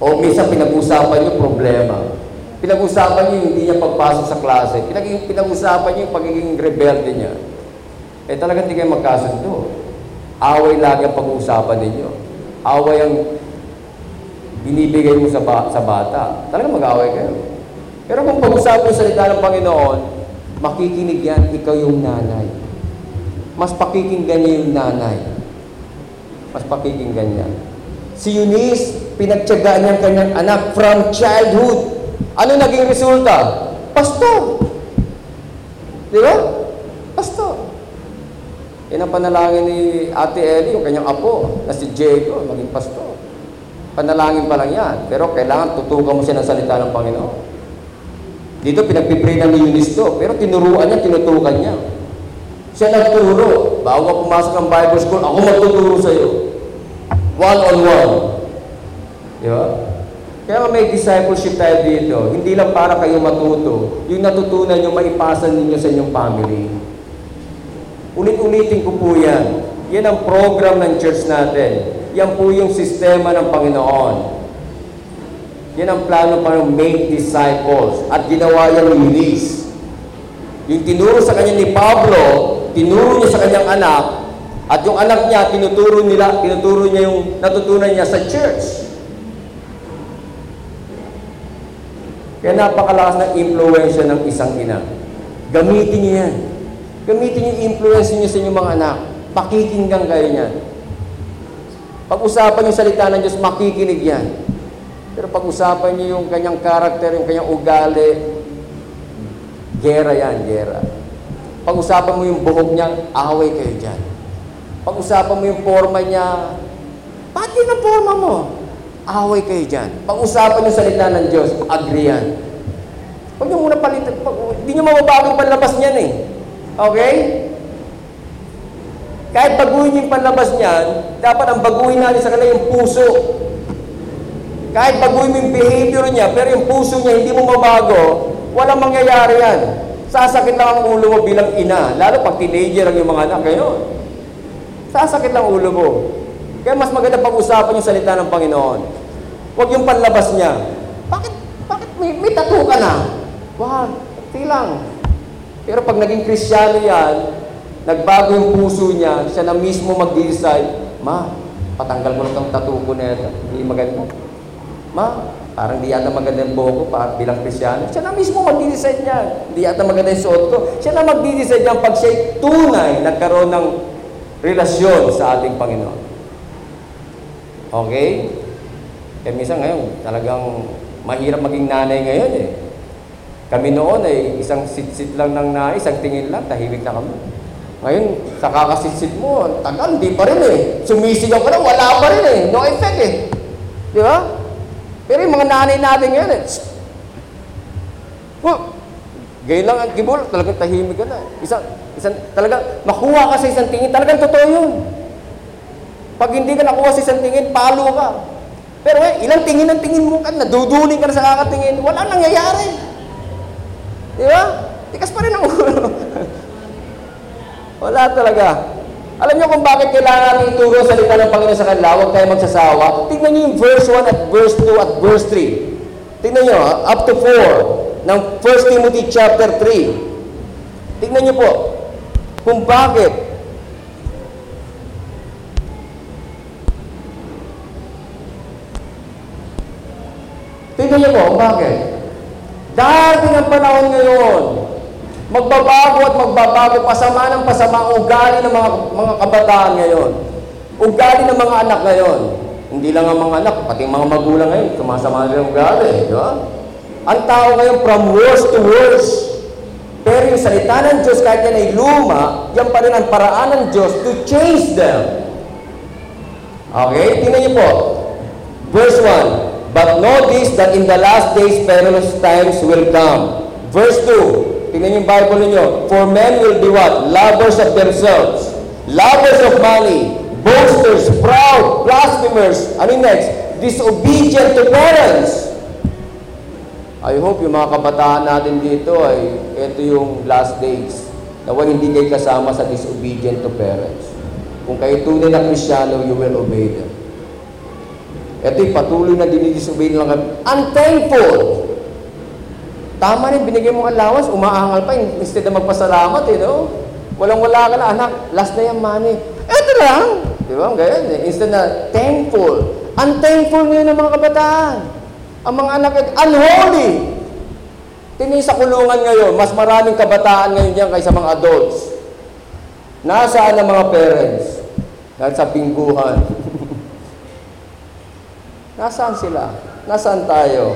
O minsan pinag-usapan yung problema. Pinag-usapan niyo hindi niya pagpasok sa klase. Pinag- pinag-usapan niyo yung pagiging rebelde niya. Eh talagang hindi kayo magkasundo. Away lagi ang pag-uusapan ninyo. Away ang binibigay mo sa, ba- sa bata. Talagang mag-away kayo. Pero kung pag-usapan yung salita ng Panginoon, makikinig yan, ikaw yung nanay. Mas pakikinggan niya yung nanay. Mas pakikinggan niya. Si Eunice, pinagtyagaan niya ang kanyang anak from childhood. Ano naging resulta? Pastor. Di ba? Pastor. Yan ang panalangin ni Ate Ellie, yung kanyang apo, na si Jacob, maging pastor. Panalangin pa lang yan. Pero kailangan tutukan mo siya ng salita ng Panginoon. Dito pinagpipray na ni Eunice pero tinuruan niya, tinutukan niya. Siya nagturo. Bago ka pumasok ng Bible school, ako magtuturo sa iyo. One on one. Di ba? Kaya may discipleship tayo dito. Hindi lang para kayo matuto. Yung natutunan nyo, maipasa ninyo sa inyong family. Ulit-ulitin ko po yan. Yan ang program ng church natin. Yan po yung sistema ng Panginoon. Yan ang plano para make disciples. At ginawa ni Eunice. Yung tinuro sa kanya ni Pablo, tinuro niya sa kanyang anak, at yung anak niya, tinuturo nila, tinuturo niya yung natutunan niya sa church. Kaya napakalakas ng impluensya ng isang ina. Gamitin niyo yan. Gamitin niyo yung influence niyo sa inyong mga anak. Pakikinggan kayo niyan. Pag-usapan yung salita ng Diyos, makikinig yan. Pero pag-usapan niyo yung kanyang karakter, yung kanyang ugali, gera yan, gera. Pag-usapan mo yung buhok niya, away kayo dyan. Pag-usapan mo yung forma niya, yun ang forma mo? Away kayo dyan. Pag-usapan yung salita ng Diyos, agree yan. Huwag niyo muna palitan. Hindi niyo mababago yung panlabas niyan eh. Okay? Kahit baguhin yung panlabas niyan, dapat ang baguhin natin sa kanila yung puso. Kahit baguhin mo yung behavior niya, pero yung puso niya hindi mo mabago, walang mangyayari yan. Sasakit lang ang ulo mo bilang ina, lalo pag teenager ang yung mga anak ngayon. Sasakit lang ang ulo mo. Kaya mas maganda pag-usapan yung salita ng Panginoon. Huwag yung panlabas niya. Bakit, bakit may, may tattoo ka na? Wag, lang. Pero pag naging kristyano yan, nagbago yung puso niya, siya na mismo mag-decide, Ma, patanggal mo na itong tattoo ko na ito. Hindi maganda. Ma, parang di yata maganda yung buhok ko para bilang kristyano. Siya na mismo mag-decide niya. Hindi yata maganda yung suot ko. Siya na mag-decide niya pag siya'y tunay nagkaroon ng relasyon sa ating Panginoon. Okay? Eh minsan ngayon, talagang mahirap maging nanay ngayon eh. Kami noon ay isang sit-sit lang ng nanay, isang tingin lang, tahimik na kami. Ngayon, sa kakasit-sit mo, tagal, hindi pa rin eh. Sumisigaw ka na, wala pa rin eh. No effect eh. Di ba? Pero yung mga nanay natin ngayon eh, oh, Gayun lang ang kibol, talagang tahimik ka na. Isang, isang, talagang, makuha ka sa isang tingin, talagang totoo yun. Pag hindi ka nakuha sa isang tingin, palo ka. Pero eh, ilang tingin ang tingin mo ka, naduduling ka na sa kakatingin, wala nangyayari. Di ba? Tikas pa rin ang ulo. wala talaga. Alam niyo kung bakit kailangan natin ituro ang salita ng Panginoon sa kanila, huwag tayo magsasawa. Tingnan niyo yung verse 1 at verse 2 at verse 3. Tingnan niyo, up to 4 ng 1 Timothy chapter 3. Tingnan niyo po kung bakit Tingnan niyo po bakit. Darating ang panahon ngayon, magbabago at magbabago pasama ng pasama ang ugali ng mga, mga kabataan ngayon. Ugali ng mga anak ngayon. Hindi lang ang mga anak, pati mga magulang ngayon, sumasama rin ang ugali. Di ba? Ang tao ngayon from worse to worse. Pero yung salita ng Diyos, kahit yan ay luma, yan pa rin ang paraan ng Diyos to change them. Okay? Tingnan niyo po. Verse 1. But know this, that in the last days perilous times will come. Verse 2. Tingnan yung Bible ninyo. For men will be what? Lovers of themselves. Lovers of money. Boasters, proud, blasphemers. Ano next? Disobedient to parents. I hope yung mga kabataan natin dito ay ito yung last days. Nawa hindi kayo kasama sa disobedient to parents. Kung kayo tunay na Krisyano, you will obey them. Ito'y patuloy na dinidisobey lang kami. Unthankful! Tama rin, binigay mo allowance, umaangal pa, instead na magpasalamat, eh, no? Walang-wala ka na, anak, last na yung money. Ito lang! Di ba? Ganyan, eh. Instead na thankful. Unthankful ngayon ng mga kabataan. Ang mga anak ay unholy. Tingin sa kulungan ngayon, mas maraming kabataan ngayon yan kaysa mga adults. Nasaan ang mga parents? Nasa bingguhan. Nasaan sila? Nasaan tayo?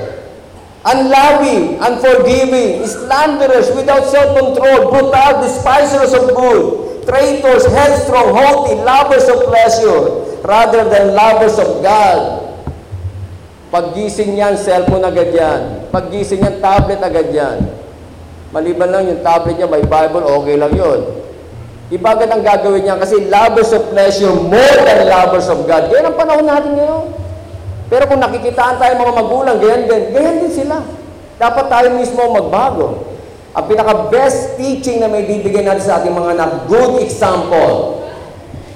Unloving, unforgiving, slanderers, without self-control, brutal, despisers of good, traitors, headstrong, haughty, lovers of pleasure, rather than lovers of God. Paggising niyan, cellphone agad yan. Paggising niyan, tablet agad yan. Maliban lang yung tablet niya, may Bible, okay lang yun. Iba agad ang gagawin niya kasi lovers of pleasure more than lovers of God. Yan ang panahon natin ngayon. Pero kung nakikitaan tayo mga magulang, ganyan din, ganyan din sila. Dapat tayo mismo magbago. Ang pinaka-best teaching na may bibigyan natin sa ating mga anak, good example.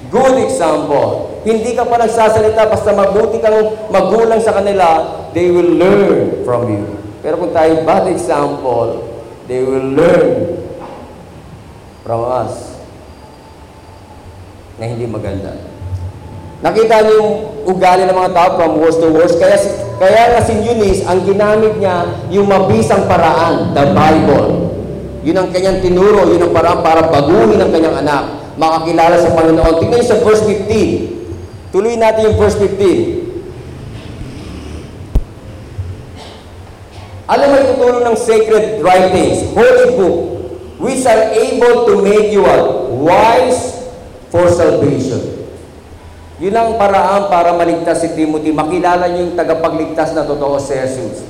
Good example. Hindi ka pa nagsasalita, basta mabuti kang magulang sa kanila, they will learn from you. Pero kung tayo bad example, they will learn from us na hindi maganda. Nakita niyo yung ugali ng mga tao from worst to worst. Kaya, kaya nga si Eunice, ang ginamit niya, yung mabisang paraan, the Bible. Yun ang kanyang tinuro, yun ang paraan para baguhin ang kanyang anak, makakilala sa Panginoon. Tingnan niyo sa verse 15. Tuloy natin yung verse 15. Alam mo itutulong ng sacred writings, holy book, which are able to make you what? Wise for salvation. Yun ang paraan para maligtas si Timothy. Makilala niyo yung tagapagligtas na totoo si Jesus.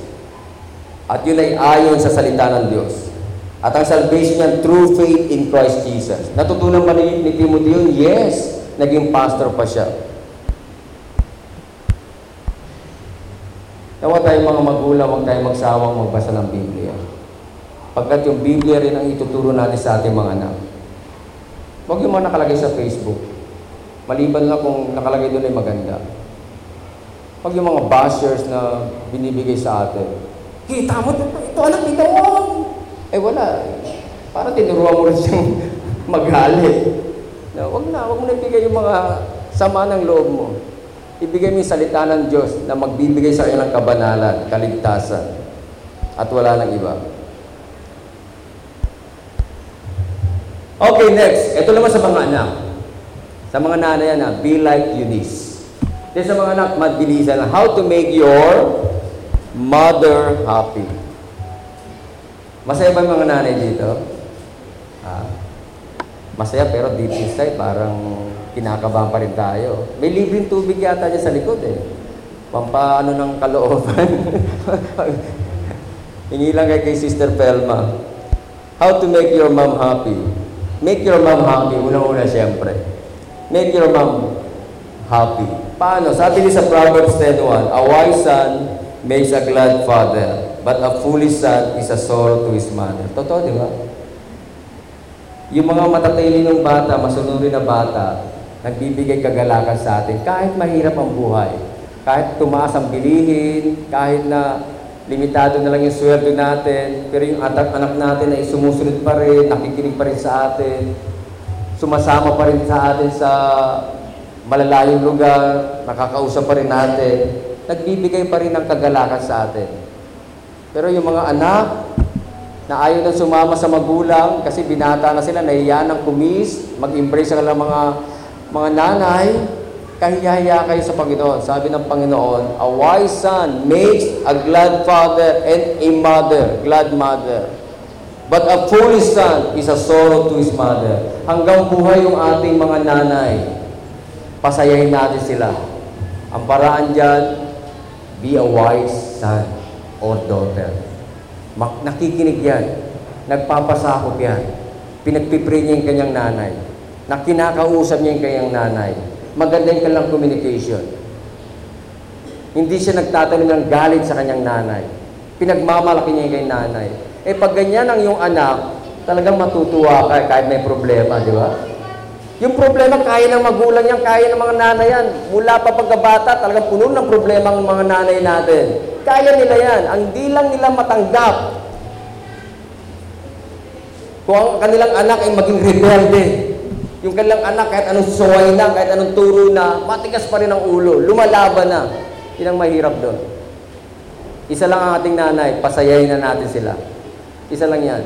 At yun ay ayon sa salita ng Diyos. At ang salvation niya through faith in Christ Jesus. Natutunan ba ni, ni Timothy yun? Yes. Naging pastor pa siya. Nawa tayong mga magulang, huwag tayong magsawang magbasa ng Biblia. Pagkat yung Biblia rin ang ituturo natin sa ating mga anak. Huwag yung mga nakalagay sa Facebook. Maliban lang kung nakalagay doon ay maganda. Huwag yung mga bashers na binibigay sa atin. Kita mo, ito, anak, ito mo. Eh wala. Para tinuruan mo rin siyang magalit. Na, wag na, wag mo na ibigay yung mga sama ng loob mo. Ibigay mo yung salita ng Diyos na magbibigay sa iyo ng kabanalan, kaligtasan. At wala nang iba. Okay, next. Ito naman sa mga anak. Sa mga nanay ah, be like Eunice. Then sa mga anak, mabilisan lang. How to make your mother happy. Masaya ba mga nanay dito? Ah, masaya pero deep inside parang kinakabahan pa rin tayo. May libreng tubig yata dyan sa likod eh. Pampaano ng kalooban. Hingi lang kay, kay Sister Pelma. How to make your mom happy. Make your mom happy. Unang-una siyempre. Make your mom happy. Paano? Sabi ni sa Proverbs 10.1, A wise son makes a glad father, but a foolish son is a sorrow to his mother. Totoo, di ba? Yung mga matatalinong bata, masunurin na bata, nagbibigay kagalakan sa atin kahit mahirap ang buhay. Kahit tumaas ang bilihin, kahit na limitado na lang yung sweldo natin, pero yung anak, natin ay sumusunod pa rin, nakikinig pa rin sa atin, sumasama pa rin sa atin sa malalayong lugar, nakakausap pa rin natin, nagbibigay pa rin ng kagalakan sa atin. Pero yung mga anak, na ayaw na sumama sa magulang kasi binata na sila, nahiya ng kumis, mag-embrace ang mga, mga nanay, kahiya kayo sa Panginoon. Sabi ng Panginoon, a wise son makes a glad father and a mother, glad mother. But a foolish son is a sorrow to his mother. Hanggang buhay yung ating mga nanay, pasayahin natin sila. Ang paraan dyan, be a wise son or daughter. Mak- nakikinig yan. Nagpapasakop yan. Pinagpipray niya yung kanyang nanay. Na kinakausap niya yung kanyang nanay. Maganda yung kanilang communication. Hindi siya nagtatanim ng galit sa kanyang nanay. Pinagmamalaki niya yung kanyang nanay. Eh pag ganyan ang iyong anak, talagang matutuwa ka kahit may problema, di ba? Yung problema, kaya ng magulang yan, kaya ng mga nanay yan. Mula pa pagkabata, talagang puno ng problema ang mga nanay natin. Kaya nila yan. Ang di lang nila matanggap. Kung ang kanilang anak ay maging rebelde, yung kanilang anak kahit anong suway na, kahit anong turo na, matigas pa rin ang ulo, lumalaban na. Yan ang mahirap doon. Isa lang ang ating nanay, pasayahin na natin sila. Isa lang yan.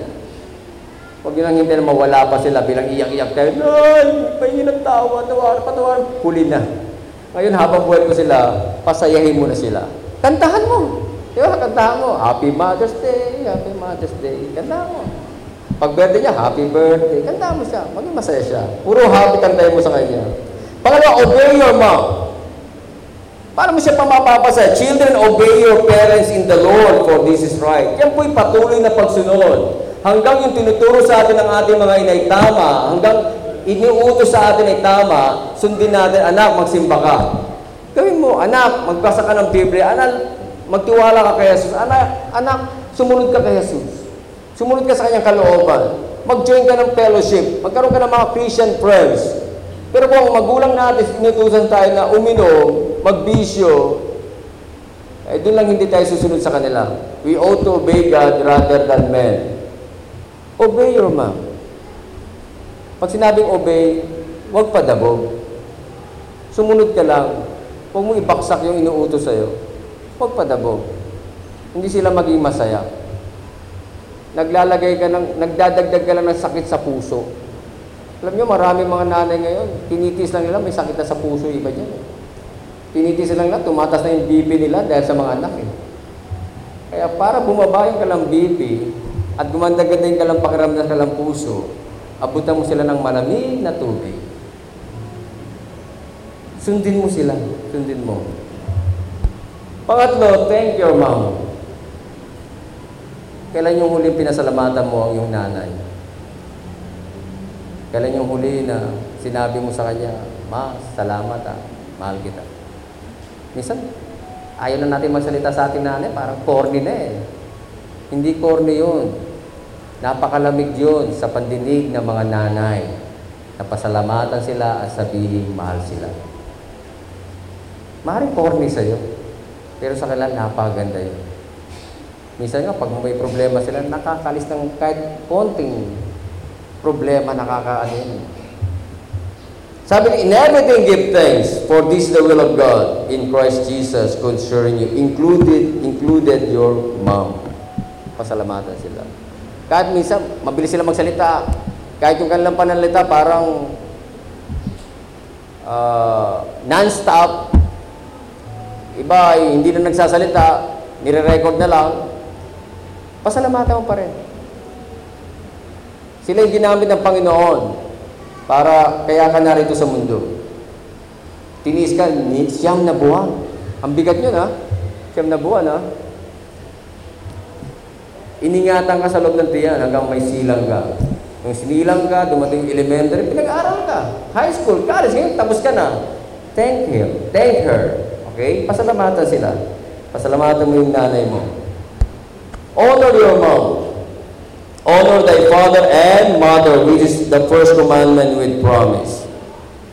Huwag nyo nang hintay na mawala pa sila bilang iyak-iyak tayo. Nay, pahingi ng tawa, tawa, patawa. Huli na. Ngayon, habang buhay ko sila, pasayahin mo na sila. Kantahan mo. Di ba? Kantahan mo. Happy Mother's Day, Happy Mother's Day. Kantahan mo. Pag birthday niya, Happy Birthday. Kantahan mo siya. Maging masaya siya. Puro happy kantahin mo sa kanya. Pangalawa, obey your mom. Para mo siya pamapapasa. Children, obey your parents in the Lord, for this is right. Yan po'y patuloy na pagsunod. Hanggang yung tinuturo sa atin ng ating mga inay tama, hanggang iniutos sa atin ay tama, sundin natin, anak, magsimba ka. Gawin mo, anak, magbasa ka ng Biblia, anak, magtiwala ka kay Jesus, anak, anak, sumunod ka kay Jesus. Sumunod ka sa kanyang kalooban. Mag-join ka ng fellowship. Magkaroon ka ng mga Christian friends. Pero kung ang magulang natin, inutusan tayo na uminom, magbisyo, eh, doon lang hindi tayo susunod sa kanila. We ought to obey God rather than men. Obey your mom. Pag sinabing obey, huwag padabog. Sumunod ka lang. Huwag mo ibaksak yung inuutos sa'yo. Huwag padabog. Hindi sila maging masaya. Naglalagay ka ng, nagdadagdag ka lang ng sakit sa puso. Alam nyo, marami mga nanay ngayon, tinitis lang nila, may sakit na sa puso iba dyan. Tinitis lang nila, tumatas na yung BP nila dahil sa mga anak eh. Kaya para bumaba yung kalang BP at gumanda-ganda yung kalang pakiramdam sa kalang puso, abutan mo sila ng malamig na tubig. Sundin mo sila. Sundin mo. Pangatlo, thank your mom. Kailan yung huli pinasalamatan mo ang iyong nanay? Kailan yung huli na sinabi mo sa kanya, Ma, salamat ah, mahal kita. Minsan, ayaw na natin magsalita sa ating nanay, parang corny na eh. Hindi corny yun. Napakalamig yun sa pandinig ng mga nanay na pasalamatan sila at sabihin mahal sila. Maaaring corny sa'yo, pero sa kanila napakaganda yun. Minsan nga, pag may problema sila, nakakalis ng kahit konting problema, nakakaano yun. Sabi niya, in everything give thanks, for this is the will of God in Christ Jesus concerning you, included, included your mom. Pasalamatan sila. Kahit minsan, mabilis sila magsalita. Kahit yung kanilang pananalita, parang uh, non-stop. Iba ay hindi na nagsasalita, nire-record na lang. Pasalamatan mo pa rin. Sila yung ginamit ng Panginoon para kaya ka narito sa mundo. Tiniis ka siyam na buwan. Ang bigat yun ha. Siyam na buwan ha. Iningatan ka sa loob ng tiyan hanggang may silang ka. Nung sinilang ka, dumating elementary, pinag-aaral ka. High school, college, ngayon tapos ka na. Thank him. Thank her. Okay? Pasalamatan sila. Pasalamatan mo yung nanay mo. Honor your mom. Honor thy father and mother, which is the first commandment with promise,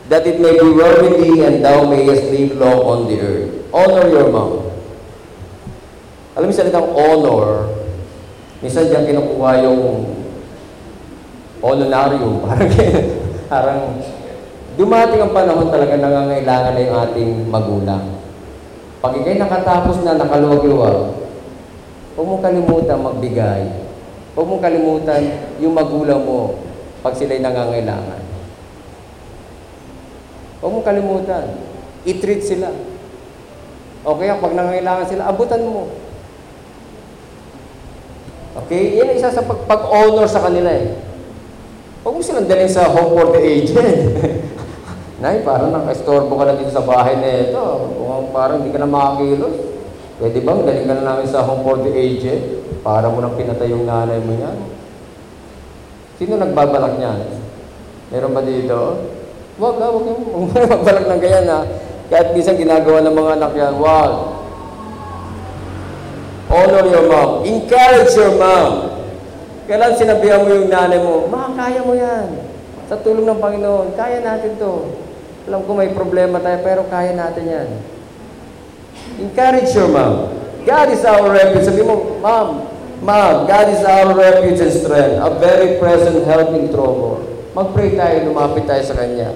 that it may be well with thee and thou mayest live long on the earth. Honor your mom. Alam mo salitang honor, minsan diyan kinukuha yung honorarium, parang, parang dumating ang panahon talaga nangangailangan na yung ating magulang. Pag ikay nakatapos na nakaluwag-luwag, huwag mong kalimutan magbigay. Huwag mong kalimutan yung magulang mo pag sila'y nangangailangan. Huwag mong kalimutan. I-treat sila. O kaya pag nangangailangan sila, abutan mo. Okay? Yan isa sa pag- pag-honor sa kanila eh. Huwag mo silang dalhin sa home for the aged. Nay, parang naka-estorbo ka na dito sa bahay na ito. Parang hindi ka na makakilos. Pwede bang dalhin ka na namin sa home for the aged? Para mo nang pinatay yung nanay mo niyan. Sino nagbabalak niyan? Meron ba dito? Wag ha, wag. Huwag mo na magbalak ng ganyan ha. Kahit minsan ginagawa ng mga anak yan, wag. Honor your mom. Encourage your mom. Kailan sinabihan mo yung nanay mo, Ma, kaya mo yan. Sa tulong ng Panginoon, kaya natin to. Alam ko may problema tayo, pero kaya natin yan. Encourage your mom. God is our refuge. Sabi mo, Mom, Mom, God is our refuge and strength, a very present help in trouble. Mag-pray tayo, lumapit tayo sa Kanya.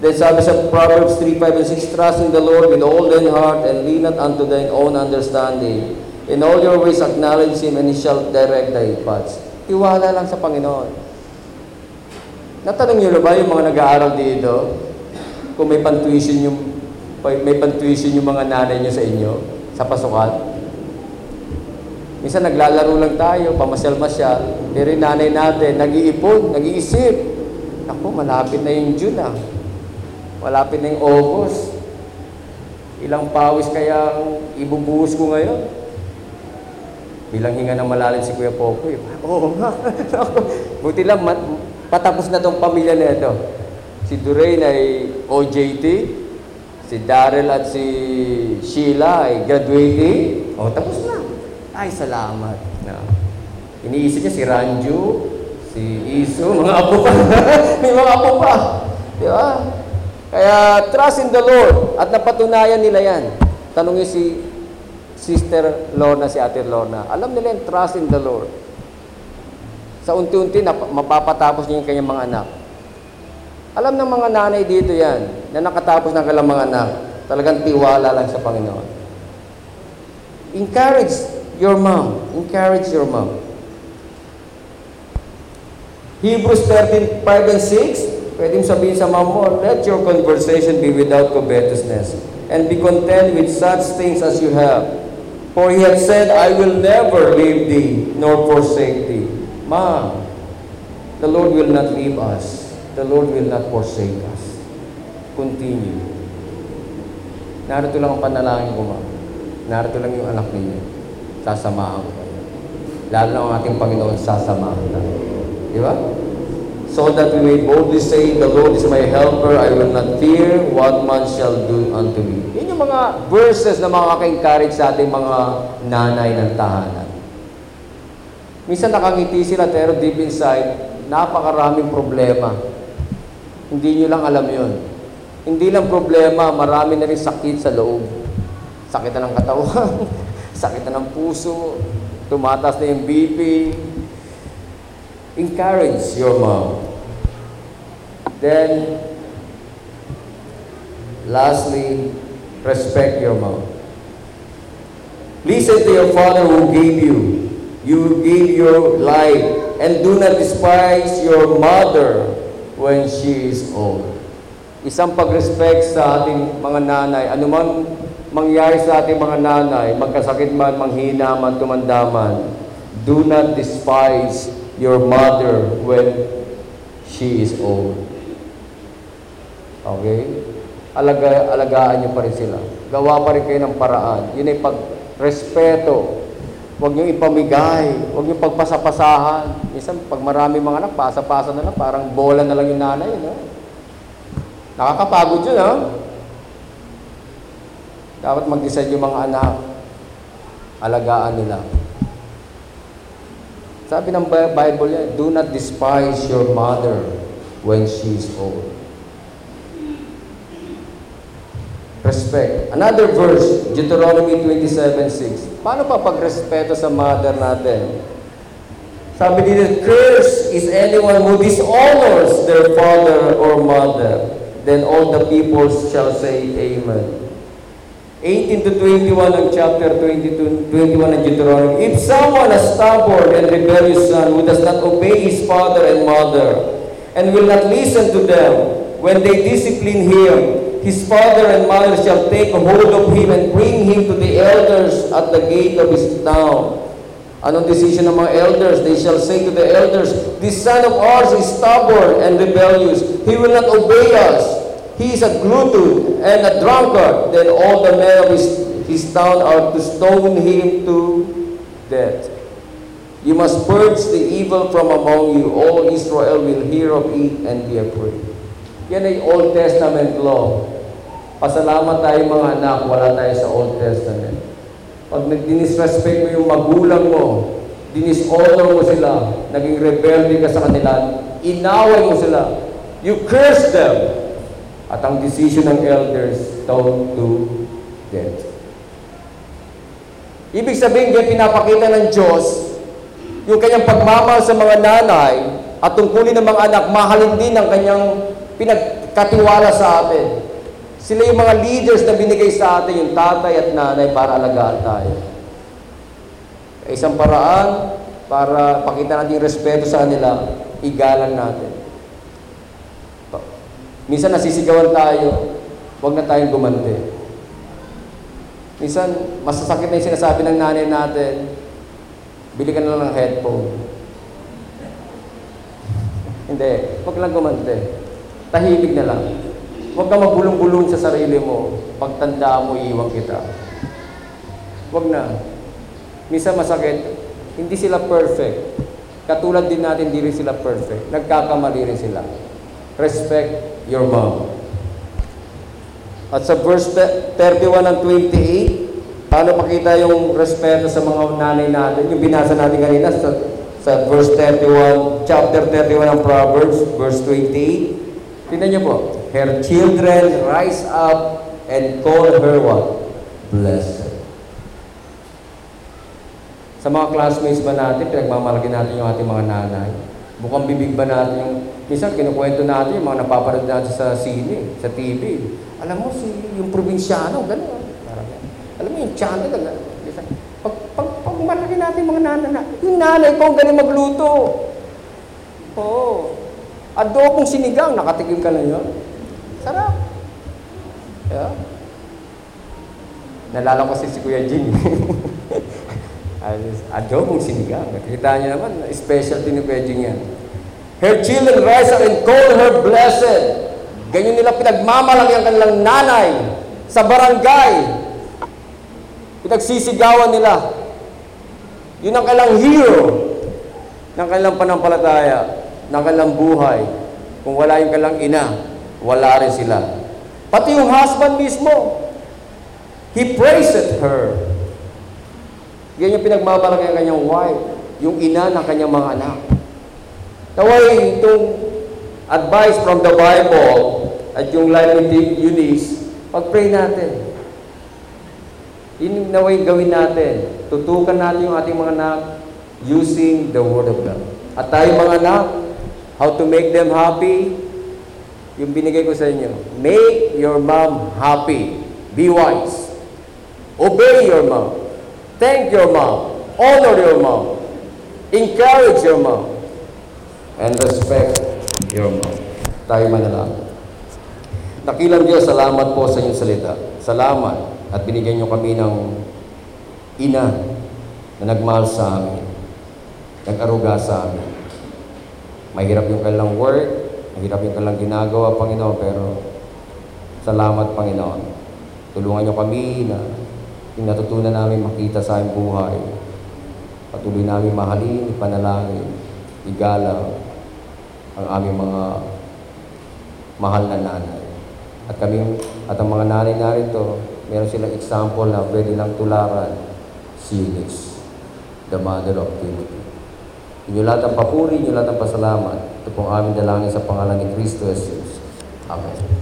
Then sabi sa Proverbs 3, 5, and 6, Trust in the Lord with all thine heart and lean not unto thine own understanding. In all your ways acknowledge Him and He shall direct thy paths. Tiwala lang sa Panginoon. Natanong niyo ba yung mga nag-aaral dito? Kung may pantuition yung may pantuition yung mga nanay niyo sa inyo sa pasukan? Minsan naglalaro lang tayo, pamasyal-masyal. Pero yung nanay natin, nag-iipon, nag-iisip. Ako, malapit na yung June ah. Malapit na yung August. Ilang pawis kaya ang ibubuhos ko ngayon? Bilang hinga ng malalim si Kuya Popoy. Oo nga. Buti lang, patapos na tong pamilya na ito. Si Doreen ay OJT, si Daryl at si Sheila ay graduating. O, tapos na. Ay, salamat. Na. Iniisip niya si Ranju, si Iso, mga apo pa. May mga apo pa. Di ba? Kaya trust in the Lord at napatunayan nila yan. Tanongin si Sister Lorna, si Ate Lorna. Alam nila yung trust in the Lord. Sa unti-unti, mapapatapos niya yung kanyang mga anak. Alam ng mga nanay dito yan, na nakatapos ng kanilang mga anak, talagang tiwala lang sa Panginoon. Encourage your mom. Encourage your mom. Hebrews 13, 5 and 6, pwedeng sabihin sa mom mo, let your conversation be without covetousness, and be content with such things as you have. For he hath said, I will never leave thee, nor forsake thee. Mom, the Lord will not leave us. The Lord will not forsake us. Continue. Narito lang ang panalangin ko, ma'am. Narito lang yung anak ninyo. Sasamahan ko kayo. Lalo na ang ating Panginoon, sasamahan tayo. Di ba? So that we may boldly say, The Lord is my helper, I will not fear what man shall do unto me. Yan yung mga verses na makaka-encourage sa ating mga nanay ng tahanan. Minsan nakangiti sila, pero deep inside, napakaraming problema. Hindi nyo lang alam yon. Hindi lang problema, marami na rin sakit sa loob. Sakit na ng katawan, sakit na ng puso, tumatas na yung BP. Encourage your mom. Then, lastly, respect your mom. Listen to your father who gave you. You gave your life. And do not despise your mother when she is old. Isang pag-respect sa ating mga nanay, anuman mangyari sa ating mga nanay, magkasakit man, manghina man, tumanda man, do not despise your mother when she is old. Okay? Alaga, alagaan niyo pa rin sila. Gawa pa rin kayo ng paraan. Yun ay pag-respeto. Huwag niyo ipamigay. Huwag niyo pagpasapasahan. Minsan, pag marami mga anak, pasa-pasa na lang. Parang bola na lang yung nanay. No? Nakakapagod yun, ha? Dapat mag-decide yung mga anak. Alagaan nila. Sabi ng Bi- Bible yan, do not despise your mother when she is old. Respect. Another verse, Deuteronomy 27.6. Paano pa pagrespeto sa mother natin? Sabi dito, Curse is anyone who dishonors their father or mother. Then all the people shall say, Amen. 18 to 21 ng chapter 22, 21 ng Deuteronomy. If someone a stubborn and rebellious son who does not obey his father and mother and will not listen to them when they discipline him, his father and mother shall take hold of him and bring him to the elders at the gate of his town. Anong decision ng mga elders? They shall say to the elders, This son of ours is stubborn and rebellious. He will not obey us. He is a glutton and a drunkard. Then all the men of his, his town are to stone him to death. You must purge the evil from among you. All Israel will hear of it and be afraid. Yan ay Old Testament law. Pasalamat tayo mga anak, wala tayo sa Old Testament. Pag nag-disrespect mo yung magulang mo, dishonor mo sila, naging rebelde ka sa kanila, inaway mo sila, you curse them, at ang decision ng elders, stone to death. Ibig sabihin, kaya pinapakita ng Diyos, yung kanyang pagmamahal sa mga nanay, at tungkulin ng mga anak, mahalin din ang kanyang pinagkatiwala sa atin. Sila yung mga leaders na binigay sa atin, yung tatay at nanay para alagaan tayo. Isang paraan para pakita natin yung respeto sa kanila, igalang natin. Minsan nasisigawan tayo, huwag na tayong gumante. Minsan, masasakit na yung sinasabi ng nanay natin, bili ka na lang ng headphone. Hindi, huwag lang gumante. Tahimik na lang. Huwag ka magbulong-bulong sa sarili mo. Pagtanda mo, iwan kita. Huwag na. Minsan masakit, Hindi sila perfect. Katulad din natin, hindi rin sila perfect. Nagkakamali rin sila. Respect your mom. At sa verse 31 ng 28, paano pakita yung respeto sa mga nanay natin? Yung binasa natin kanina sa, sa verse 31, chapter 31 ng Proverbs, verse 28. Tingnan niyo po. Her children rise up and call her what? Blessed. Sa mga classmates ba natin, pinagmamalaki natin yung ating mga nanay? Mukhang bibig ba natin yung... Minsan, kinukwento natin yung mga napapanood natin sa sine, sa TV. Alam mo, si, yung probinsyano, gano'n. Alam mo, yung channel, gano'n. Pag, pag, pag malaki natin mga nanay na, yung nanay ko galing magluto. Oo. Adobong sinigang, nakatikim ka na yun. Sarap. Yeah. Nalala ko si, si Kuya. Ayos, adobong sinigang. Nakita niyo naman, specialty ni Kuya Jing yan. Her children rise up and call her blessed. Ganyan nila pinagmamalaki ang kanilang nanay sa barangay. Pinagsisigawan nila. Yun ang kanilang hero ng kanilang panampalataya, ng kanilang buhay. Kung wala yung kanilang ina, wala rin sila. Pati yung husband mismo, he praised her. Yan yung pinagmamalaki ang kanyang wife, yung ina ng kanyang mga anak. Naway itong advice from the Bible at yung life ni Eunice, pag-pray natin. Yun naway gawin natin. Tutukan natin yung ating mga anak using the Word of God. At tayo mga anak, how to make them happy, yung binigay ko sa inyo. Make your mom happy. Be wise. Obey your mom. Thank your mom. Honor your mom. Encourage your mom. And respect your mom. Tayo manalangin. Nakilang Diyos, salamat po sa inyong salita. Salamat at binigyan niyo kami ng ina na nagmahal sa amin, nag-aruga sa amin. Mahirap yung kanilang work, mahirap yung kanilang ginagawa, Panginoon, pero salamat, Panginoon. Tulungan niyo kami na yung natutunan namin makita sa aming buhay. Patuloy namin mahalin, ipanalangin, igalang ang aming mga mahal na nanay. At kami, at ang mga nanay narito, meron silang example na pwede lang tularan si Eunice, the mother of Timothy. Inyo lahat ang papuri, inyo lahat ang pasalamat. Ito pong aming dalangin sa pangalan ni Kristo Jesus. Amen.